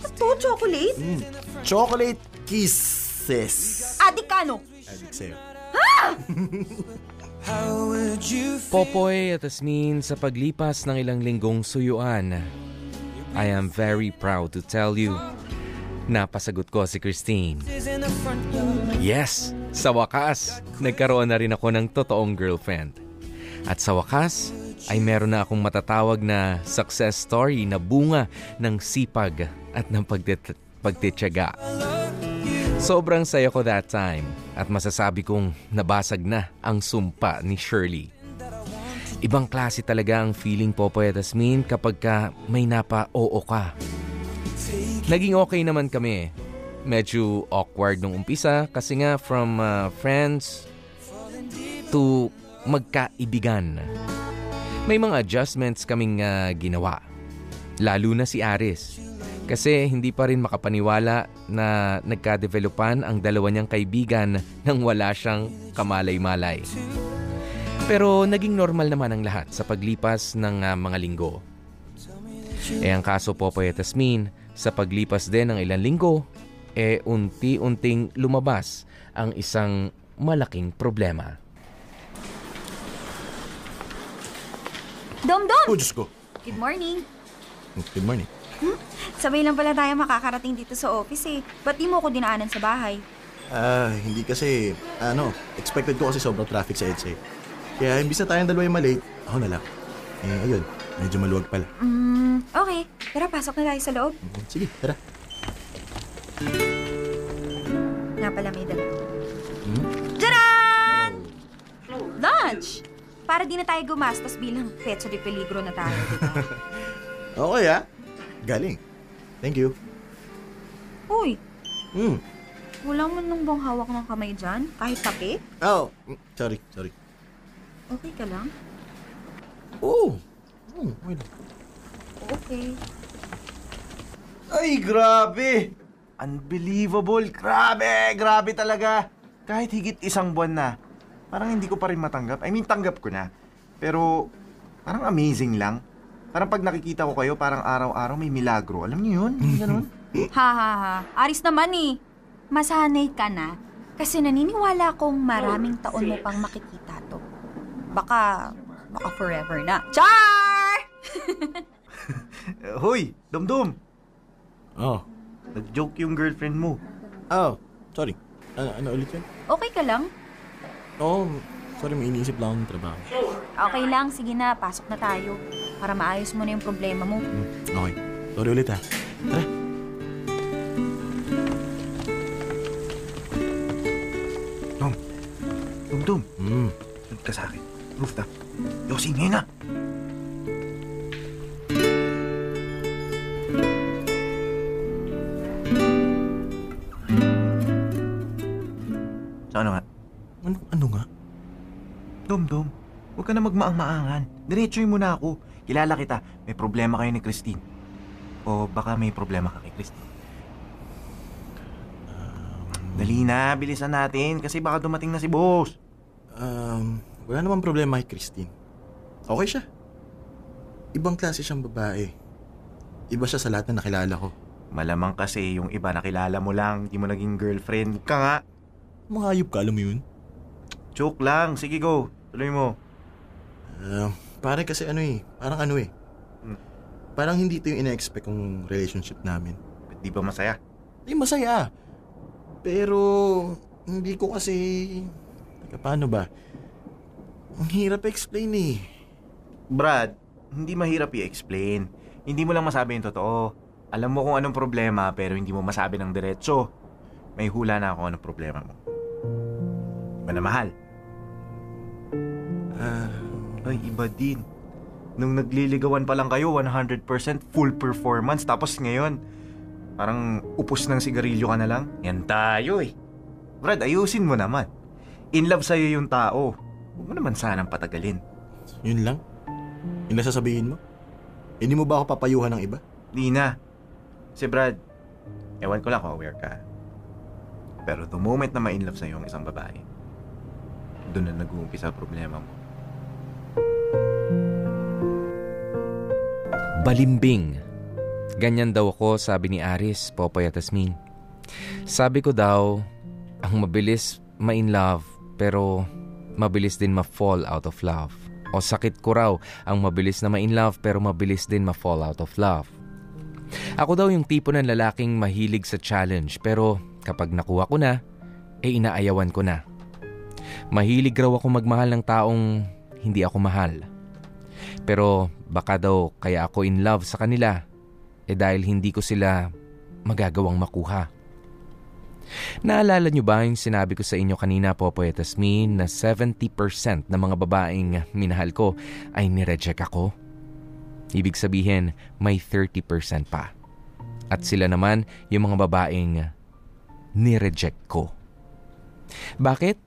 Ito, chocolate? Mm. Chocolate kisses. Adik ka, no? Adik sa'yo. Popoy at Asmin sa paglipas ng ilang linggong suyuan. I am very proud to tell you, napasagot ko si Christine. Yes, sa wakas, nagkaroon na rin ako ng totoong girlfriend. At sa wakas, ay meron na akong matatawag na success story na bunga ng sipag at ng pagtit- pagtityaga. Sobrang saya ko that time at masasabi kong nabasag na ang sumpa ni Shirley. Ibang klase talaga ang feeling Popoy at Asmin kapag ka may napa-oo ka. Naging okay naman kami. Medyo awkward nung umpisa kasi nga from uh, friends to magkaibigan. May mga adjustments kaming ah, ginawa. Lalo na si Aris. Kasi hindi pa rin makapaniwala na nagka-developan ang dalawa niyang kaibigan nang wala siyang kamalay-malay. Pero naging normal naman ang lahat sa paglipas ng ah, mga linggo. Eh ang kaso Popoy at Tasmin, sa paglipas din ng ilang linggo, eh unti-unting lumabas ang isang malaking problema. Dom, Dom! Oh, Diyos ko. Good morning. Good morning. Sabay lang pala tayo makakarating dito sa office eh. Ba't di mo ko dinaanan sa bahay? Ah, hindi kasi, ano, expected ko kasi sobrang traffic sa EDSA. Kaya imbis na tayong dalawa yung malate, ako na lang. Eh, ayun, medyo maluwag pala. Mm, okay. Tara, pasok na tayo sa loob. Sige, tara. Nga pala may dala. Hmm? Tcharan! Lunch! Para di na tayo gumastos bilang petsa de peligro na tayo, di ba? Okay ah. Galing. Thank you. Uy, Hmm. wala mo nang bang hawak ng kamay dyan? Kahit tapi? Oh, mm, sorry, sorry. Okay ka lang? Oh. Hmm, okay lang. Okay. Ay, grabe! Unbelievable! Grabe! Grabe talaga! Kahit higit isang buwan na, parang hindi ko pa rin matanggap. I mean, tanggap ko na. Pero, parang amazing lang. Parang pag nakikita ko kayo, parang araw-araw may milagro. Alam niyo yun? Ganun? Ha ha ha. Aris naman eh. Masanay ka na. Kasi naniniwala akong maraming taon mo pang makikita to. Baka, baka forever na. Char! Hoy, Dumdum! Oh. Nag-joke yung girlfriend mo. Oh, sorry. Ano, ano ulit yun? Okay ka lang? Oh, sorry, may iniisip lang akong trabaho. Okay lang. Sige na, pasok na tayo. Para maayos mo na yung problema mo. Hmm, okay. Sorry ulit ah. Tara. Dum, Dumdum, Hmm. sunod ka sa akin. Rooftop. Yossi, ngayon na! So ano nga? Ano, ano nga? Dum, Dum, huwag ka na magmaang-maangan. Diretsuhin mo na ako. Kilala kita. May problema kayo ni Christine. O baka may problema ka kay Christine. Dali na, bilisan natin kasi baka dumating na si boss. Um, wala namang problema kay Christine. Okay siya. Ibang klase siyang babae. Iba siya sa lahat na nakilala ko. Malamang kasi yung iba nakilala mo lang, di mo naging girlfriend ka nga. Mga ayub ka, alam mo yun? Joke lang. Sige, go. Tuloy mo. Uh, pare kasi ano eh, parang ano eh. Hmm. Parang hindi ito yung ina-expect kong relationship namin. Di ba masaya? Hindi masaya. Pero hindi ko kasi... Teka, paano ba? Ang hirap explain eh. Brad, hindi mahirap i-explain. Hindi mo lang masabi yung totoo. Alam mo kung anong problema pero hindi mo masabi ng diretso. May hula na ako anong problema mo. Na mahal. Ah, Ay, iba din. Nung nagliligawan pa lang kayo, 100% full performance. Tapos ngayon, parang upos ng sigarilyo ka na lang. Yan tayo eh. Brad, ayusin mo naman. In love sa'yo yung tao. Huwag mo naman sanang patagalin. yun lang? Yung nasasabihin mo? Hindi mo ba ako papayuhan ng iba? Di na. Si Brad, ewan ko lang kung aware ka. Pero the moment na ma-inlove sa'yo ang isang babae, doon na nag-uumpisa problema mo. Balimbing. Ganyan daw ako, sabi ni Aris, Popoy at Tasmin. Sabi ko daw, ang mabilis ma-in love, pero mabilis din ma-fall out of love. O sakit ko raw, ang mabilis na ma-in love, pero mabilis din ma-fall out of love. Ako daw yung tipo ng lalaking mahilig sa challenge, pero kapag nakuha ko na, eh inaayawan ko na. Mahilig raw ako magmahal ng taong hindi ako mahal. Pero baka daw kaya ako in love sa kanila eh dahil hindi ko sila magagawang makuha. Naalala niyo ba yung sinabi ko sa inyo kanina, Popoy at Tasmin, na 70% ng mga babaeng minahal ko ay nireject ako? Ibig sabihin, may 30% pa. At sila naman yung mga babaeng nireject ko. Bakit?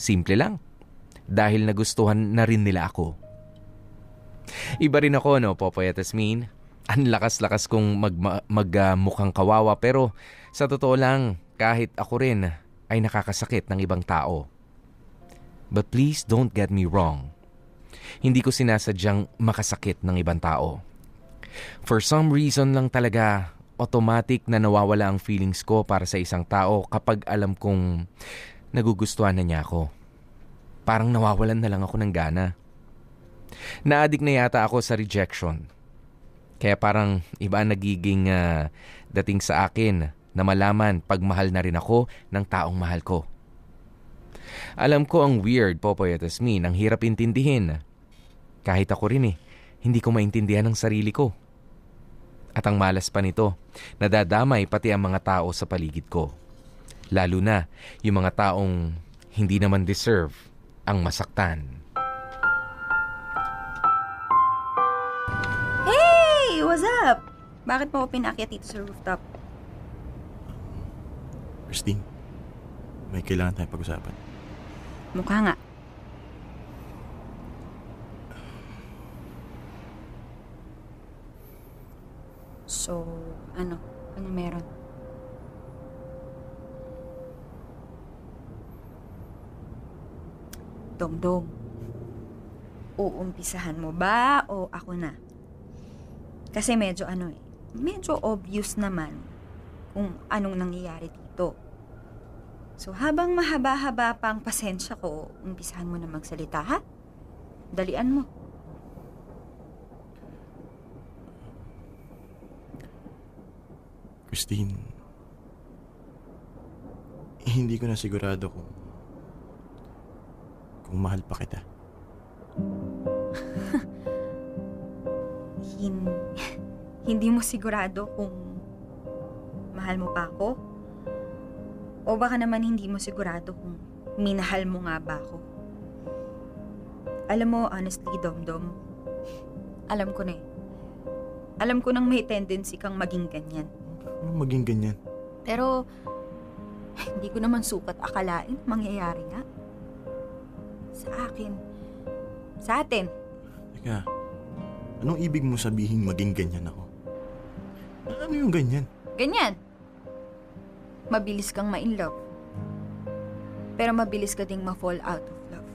Simple lang. Dahil nagustuhan na rin nila ako. Iba rin ako, no, Popoy at Asmin. Ang lakas-lakas kong mag, mag mukhang kawawa pero sa totoo lang, kahit ako rin ay nakakasakit ng ibang tao. But please don't get me wrong. Hindi ko sinasadyang makasakit ng ibang tao. For some reason lang talaga, automatic na nawawala ang feelings ko para sa isang tao kapag alam kong nagugustuhan na niya ako. Parang nawawalan na lang ako ng gana. Naadik na yata ako sa rejection. Kaya parang iba ang nagiging ah, dating sa akin na malaman pag mahal na rin ako ng taong mahal ko. Alam ko ang weird, Popoy at Asmin, ang hirap intindihin. Kahit ako rin eh, hindi ko maintindihan ang sarili ko. At ang malas pa nito, nadadamay pati ang mga tao sa paligid ko. Lalo na yung mga taong hindi naman deserve ang masaktan. Hey! What's up? Bakit mo ako pinakyat dito sa rooftop? Christine, may kailangan tayong pag-usapan. Mukha nga. So, ano? Ano meron? Dong-dong. Uumpisahan mo ba o ako na? Kasi medyo ano eh, medyo obvious naman kung anong nangyayari dito. So habang mahaba-haba pa ang pasensya ko, umpisahan mo na magsalita ha? Dalian mo. Christine, hindi ko na sigurado kung kung mahal pa kita. Hin hindi mo sigurado kung mahal mo pa ako? O baka naman hindi mo sigurado kung minahal mo nga ba ako? Alam mo, honestly, Domdom, alam ko na eh. Alam ko nang may tendency kang maging ganyan. Ano maging ganyan? Pero, hindi ko naman sukat akalain mangyayari nga. Akin. Sa atin. Teka, anong ibig mo sabihin maging ganyan ako? Ano yung ganyan? Ganyan. Mabilis kang ma-in love. Pero mabilis ka ding ma-fall out of love.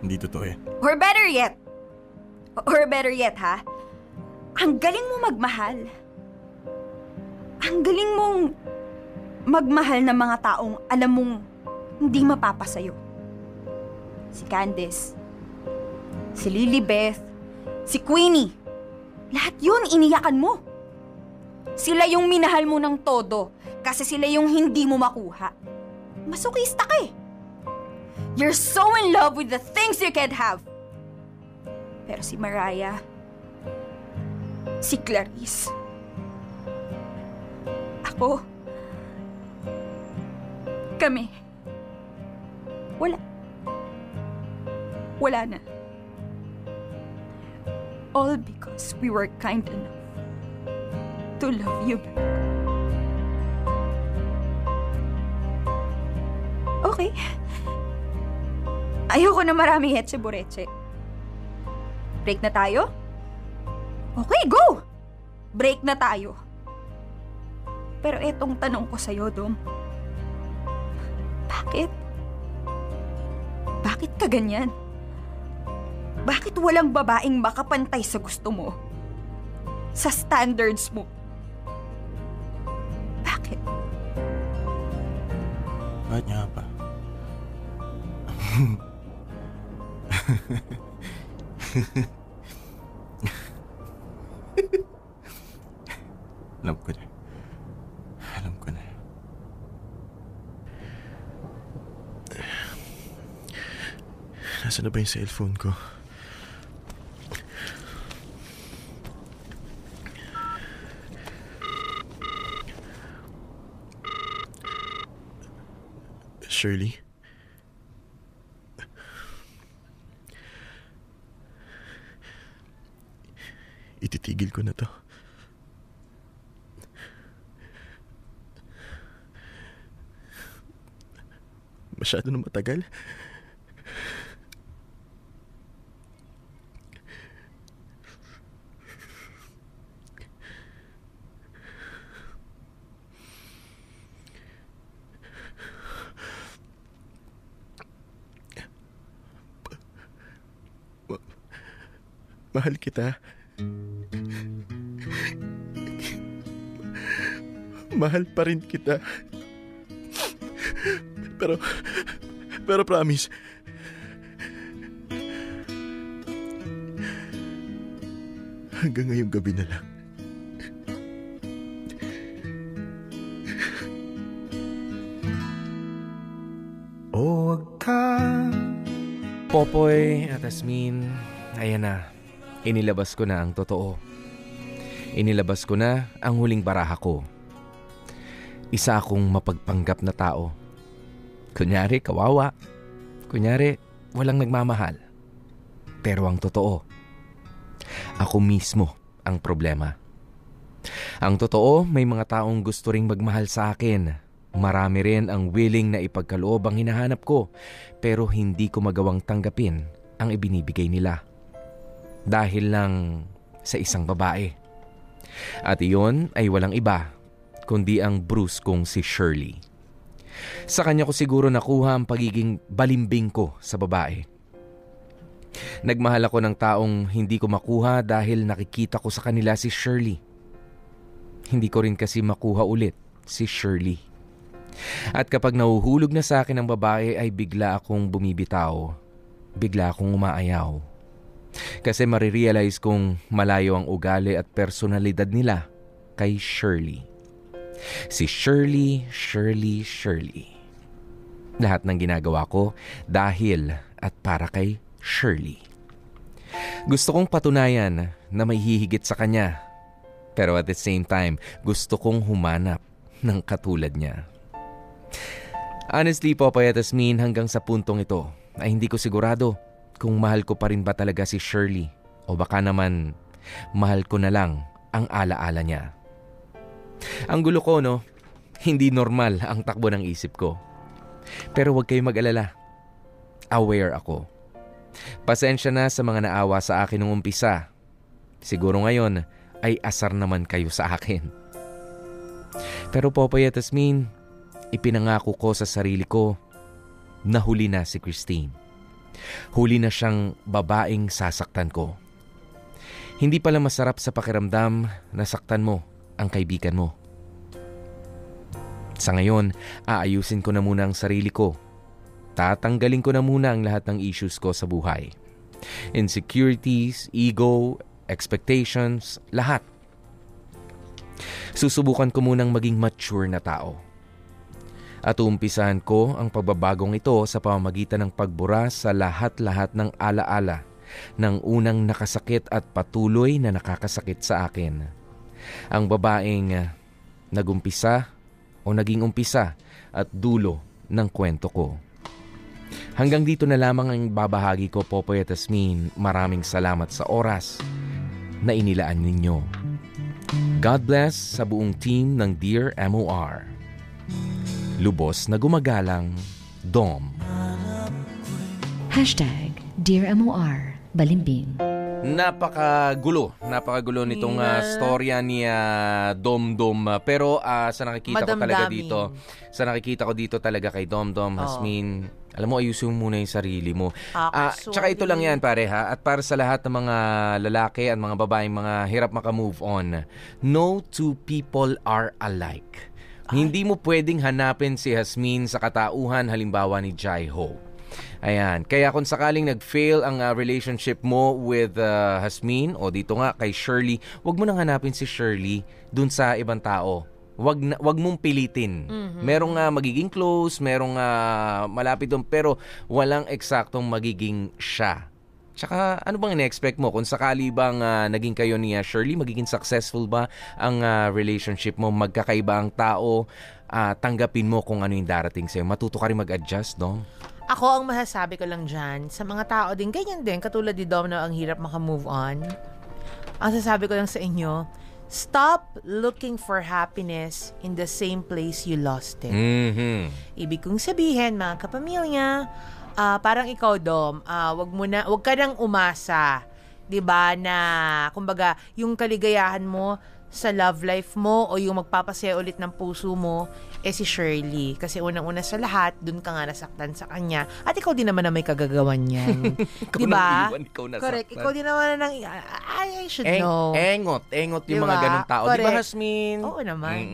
Hindi totoo yan. Or better yet, or better yet ha, ang galing mo magmahal. Ang galing mong magmahal ng mga taong alam mong hindi mapapasayo. Si Candice, si Lilibeth, si Queenie. Lahat yun iniyakan mo. Sila yung minahal mo ng todo kasi sila yung hindi mo makuha. Masukista ka eh. You're so in love with the things you can't have. Pero si Mariah, si Clarice, ako, kami, wala. Wala na. All because we were kind enough to love you back. Okay. Ayoko na marami hetche bureche. Break na tayo? Okay, go! Break na tayo. Pero etong tanong ko sa'yo, Dom. Bakit? Bakit ka ganyan? Bakit walang babaeng makapantay sa gusto mo? Sa standards mo? Bakit? Bakit nga ba? Alam ko na. Alam ko na. Nasaan na ba yung cellphone ko? Shirley? Ititigil ko na to. Masyado na matagal. Mahal kita. Mahal pa rin kita. Pero, pero promise, hanggang ngayong gabi na lang. O wag ka Popoy at Asmin, ayan na. Inilabas ko na ang totoo. Inilabas ko na ang huling baraha ko. Isa akong mapagpanggap na tao. Kunyari, kawawa. Kunyari, walang nagmamahal. Pero ang totoo, ako mismo ang problema. Ang totoo, may mga taong gusto ring magmahal sa akin. Marami rin ang willing na ipagkaloob ang hinahanap ko pero hindi ko magawang tanggapin ang ibinibigay nila. Dahil lang sa isang babae. At iyon ay walang iba kundi ang Bruce kong si Shirley. Sa kanya ko siguro nakuha ang pagiging balimbing ko sa babae. Nagmahal ako ng taong hindi ko makuha dahil nakikita ko sa kanila si Shirley. Hindi ko rin kasi makuha ulit si Shirley. At kapag nahuhulog na sa akin ang babae ay bigla akong bumibitaw. Bigla akong umaayaw. Kasi marirealize kong malayo ang ugali at personalidad nila kay Shirley. Si Shirley, Shirley, Shirley. Lahat ng ginagawa ko dahil at para kay Shirley. Gusto kong patunayan na may hihigit sa kanya. Pero at the same time, gusto kong humanap ng katulad niya. Honestly po, Payatasmin, hanggang sa puntong ito ay hindi ko sigurado kung mahal ko pa rin ba talaga si Shirley o baka naman mahal ko na lang ang alaala niya. Ang gulo ko, no? Hindi normal ang takbo ng isip ko. Pero huwag kayong mag-alala. Aware ako. Pasensya na sa mga naawa sa akin nung umpisa. Siguro ngayon ay asar naman kayo sa akin. Pero Popoy at Asmin, ipinangako ko sa sarili ko na huli na si Christine. Huli na siyang babaeng sasaktan ko. Hindi pala masarap sa pakiramdam na saktan mo ang kaibigan mo. Sa ngayon, aayusin ko na muna ang sarili ko. Tatanggalin ko na muna ang lahat ng issues ko sa buhay. Insecurities, ego, expectations, lahat. Susubukan ko munang maging mature na tao. At uumpisahan ko ang pagbabagong ito sa pamamagitan ng pagbura sa lahat-lahat ng alaala ng unang nakasakit at patuloy na nakakasakit sa akin. Ang babaeng nagumpisa o naging umpisa at dulo ng kwento ko. Hanggang dito na lamang ang babahagi ko, Popoy at Asmin. Maraming salamat sa oras na inilaan ninyo. God bless sa buong team ng Dear MOR. Lubos na gumagalang, Dom. Hashtag Dear MOR Balimbing. Napakagulo, napakagulo nitong uh, storya ni uh, Dom Dom. Uh, pero uh, sa nakikita ko talaga Madamdamin. dito, sa nakikita ko dito talaga kay Dom Dom, Oh. Hasmin, alam mo, ayusin mo muna yung sarili mo. Ah, tsaka ito lang yan pare ha, at para sa lahat ng mga lalaki at mga babaeng mga hirap makamove on, no two people are alike. Hindi mo pwedeng hanapin si Hasmin sa katauhan halimbawa ni Jai Ho. Ayan. Kaya kung sakaling nag-fail ang uh, relationship mo with uh, Hasmin o dito nga kay Shirley, wag mo nang hanapin si Shirley dun sa ibang tao. Wag na, wag mong pilitin. Mhm. Merong uh, magiging close, merong uh, malapit doon pero walang eksaktong magiging siya. Tsaka ano bang ina-expect mo kung sakali bang ah, naging kayo ni ah, Shirley, magiging successful ba ang ah, relationship mo? Magkakaiba ang tao, ah, tanggapin mo kung ano yung darating sa'yo. Matuto ka rin mag-adjust, no? Ako ang masasabi ko lang dyan, sa mga tao din, ganyan din, katulad ni Dom na ang hirap makamove on. Ang sasabi ko lang sa inyo, stop looking for happiness in the same place you lost it. Mhm. Ibig kong sabihin, mga kapamilya, ah, parang ikaw, Dom, ah, wag mo na, wag ka nang umasa. 'di ba na kumbaga yung kaligayahan mo sa love life mo o yung magpapasaya ulit ng puso mo, eh si Shirley. Kasi unang-una sa lahat, dun ka nga nasaktan sa kanya. At ikaw din naman na may kagagawan yan. Ikaw Di nang ba? iwan, ikaw nasaktan. Correct. Ikaw din naman na nang, ay, I should Eng- know. Engot, engot yung mga Diba? ganong tao. Di ba, Correct. Hasmin? Oo naman.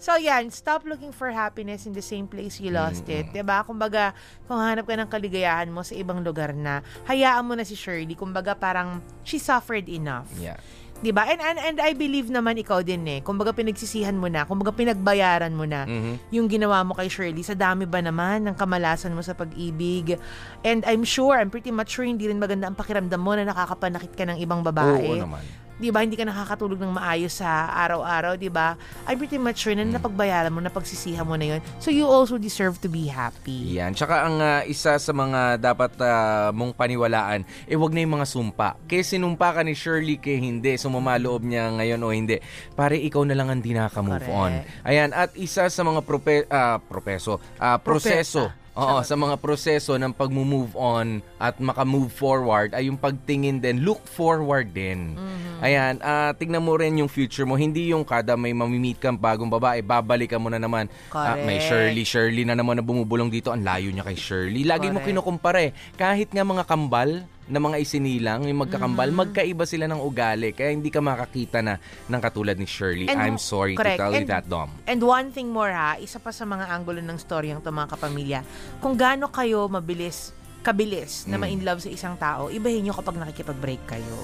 So yan, stop looking for happiness in the same place you lost it. 'Di ba? Kumbaga, kung hanap ka ng kaligayahan mo sa ibang lugar na, hayaan mo na si Shirley. Kumbaga parang she suffered enough. Yeah. 'Di ba? And, and and I believe naman ikaw din eh. Kumbaga pinagsisihan mo na, kumbaga pinagbayaran mo na Mhm. yung ginawa mo kay Shirley. Sa dami ba naman ng kamalasan mo sa pag-ibig? And I'm sure, I'm pretty much sure hindi rin maganda ang pakiramdam mo na nakakapanakit ka ng ibang babae. Oo naman. 'Di ba hindi ka nakakatulog ng maayos sa araw-araw, 'di ba? I'm pretty much sure na Mm. napagbayaran mo, napagsisihan mo na 'yon. So you also deserve to be happy. Yan. Tsaka ang ah, isa sa mga dapat ah, mong paniwalaan, eh wag na yung mga sumpa. Kaya sinumpa ka ni Shirley kay hindi, sumama loob niya ngayon o hindi. Pare, ikaw na lang ang di Correct. on. Ayan, at isa sa mga prope, ah, propeso, ah, proseso. Oo, sa mga proseso ng pag-move on at maka-move forward ay yung pagtingin din, look forward din. Mm-hmm. Ayan, ah, tignan mo rin yung future mo. Hindi yung kada may mamimit kang bagong babae, babalikan mo na naman. Ah, may Correct. Shirley, Shirley na naman na bumubulong dito. Ang layo niya kay Shirley. Lagi mo Correct. kinukumpare. Kahit nga mga kambal na mga isinilang, yung magkakambal, Mm-hmm. magkaiba sila ng ugali. Kaya hindi ka makakita na ng katulad ni Shirley. And- I'm sorry correct. to tell you And- that, Dom. And one thing more ha, isa pa sa mga anggulo ng story to mga kapamilya, kung gaano kayo mabilis kabilis na Mm. ma-in love sa isang tao, ibahin nyo kapag nakikipag-break kayo.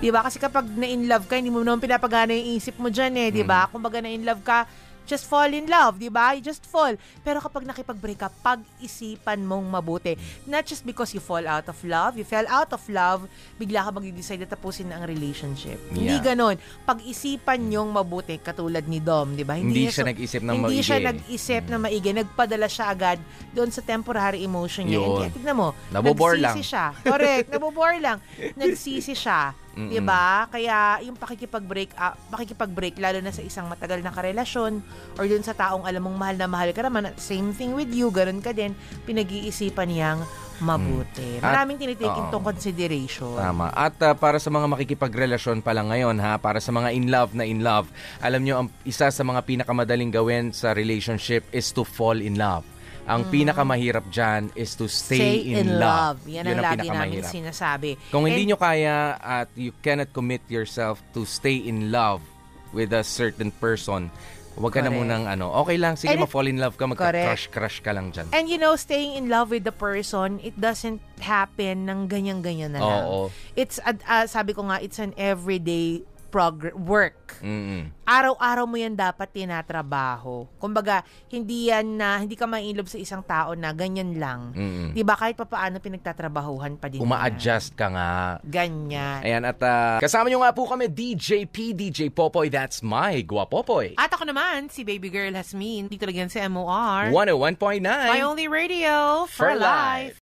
Di ba? Kasi kapag na-in love ka, hindi mo naman pinapagana yung isip mo dyan eh, di ba? Mm. Kung baga na-in love ka, just fall in love, di ba? You just fall. Pero kapag nakipag-break ka, pag-isipan mong mabuti. Not just because you fall out of love, you fell out of love, bigla ka mag-decide na tapusin na ang relationship. Hindi Yeah. ganon. Pag-isipan nyong mabuti, katulad ni Dom, di ba? Hindi niya siya so- nag-isip ng Hindi maigi. siya nag-isip na maigi. Nagpadala siya agad doon sa temporary emotion niya. And Yun. kaya tignan mo, Nabobore nagsisi lang. siya. Correct, nabobore lang. Nagsisi siya. Mm-mm. 'Di ba? Kaya yung pakikipag-break up, pakikipag-break lalo na sa isang matagal na karelasyon or dun sa taong alam mong mahal na mahal ka naman, same thing with you, ganun ka din, pinag-iisipan niyang mabuti. Mm. At- Maraming tinitake into consideration. Tama. At ah, para sa mga makikipagrelasyon pa lang ngayon ha, para sa mga in love na in love, alam nyo, ang isa sa mga pinakamadaling gawin sa relationship is to fall in love. Ang pinakamahirap dyan is to stay, in, love. Yan ang lagi namin sinasabi. Kung hindi nyo kaya at you cannot commit yourself to stay in love with a certain person, wag ka na Correct. munang ano, okay lang, sige, ma-fall in love ka, magka-crush-crush ka lang dyan. And you know, staying in love with the person, it doesn't happen ng ganyan-ganyan na lang. Oo. It's, uh, uh, sabi ko nga, it's an everyday progr- work. Mm-mm. Araw-araw mo yan dapat tinatrabaho. Kumbaga, hindi yan na, hindi ka ma-inlove sa isang tao na ganyan lang. Mm-mm. Di ba? Kahit pa paano pinagtatrabahuhan pa din. yan. Uma-adjust ka nga. Ganyan. Ayan, at ah, kasama nyo nga po kami, DJ P, DJ Popoy, that's my Guapopoy. At ako naman, si baby girl Hasmin. Dito lang yan sa MOR. 101.9 My only radio for, For life. life.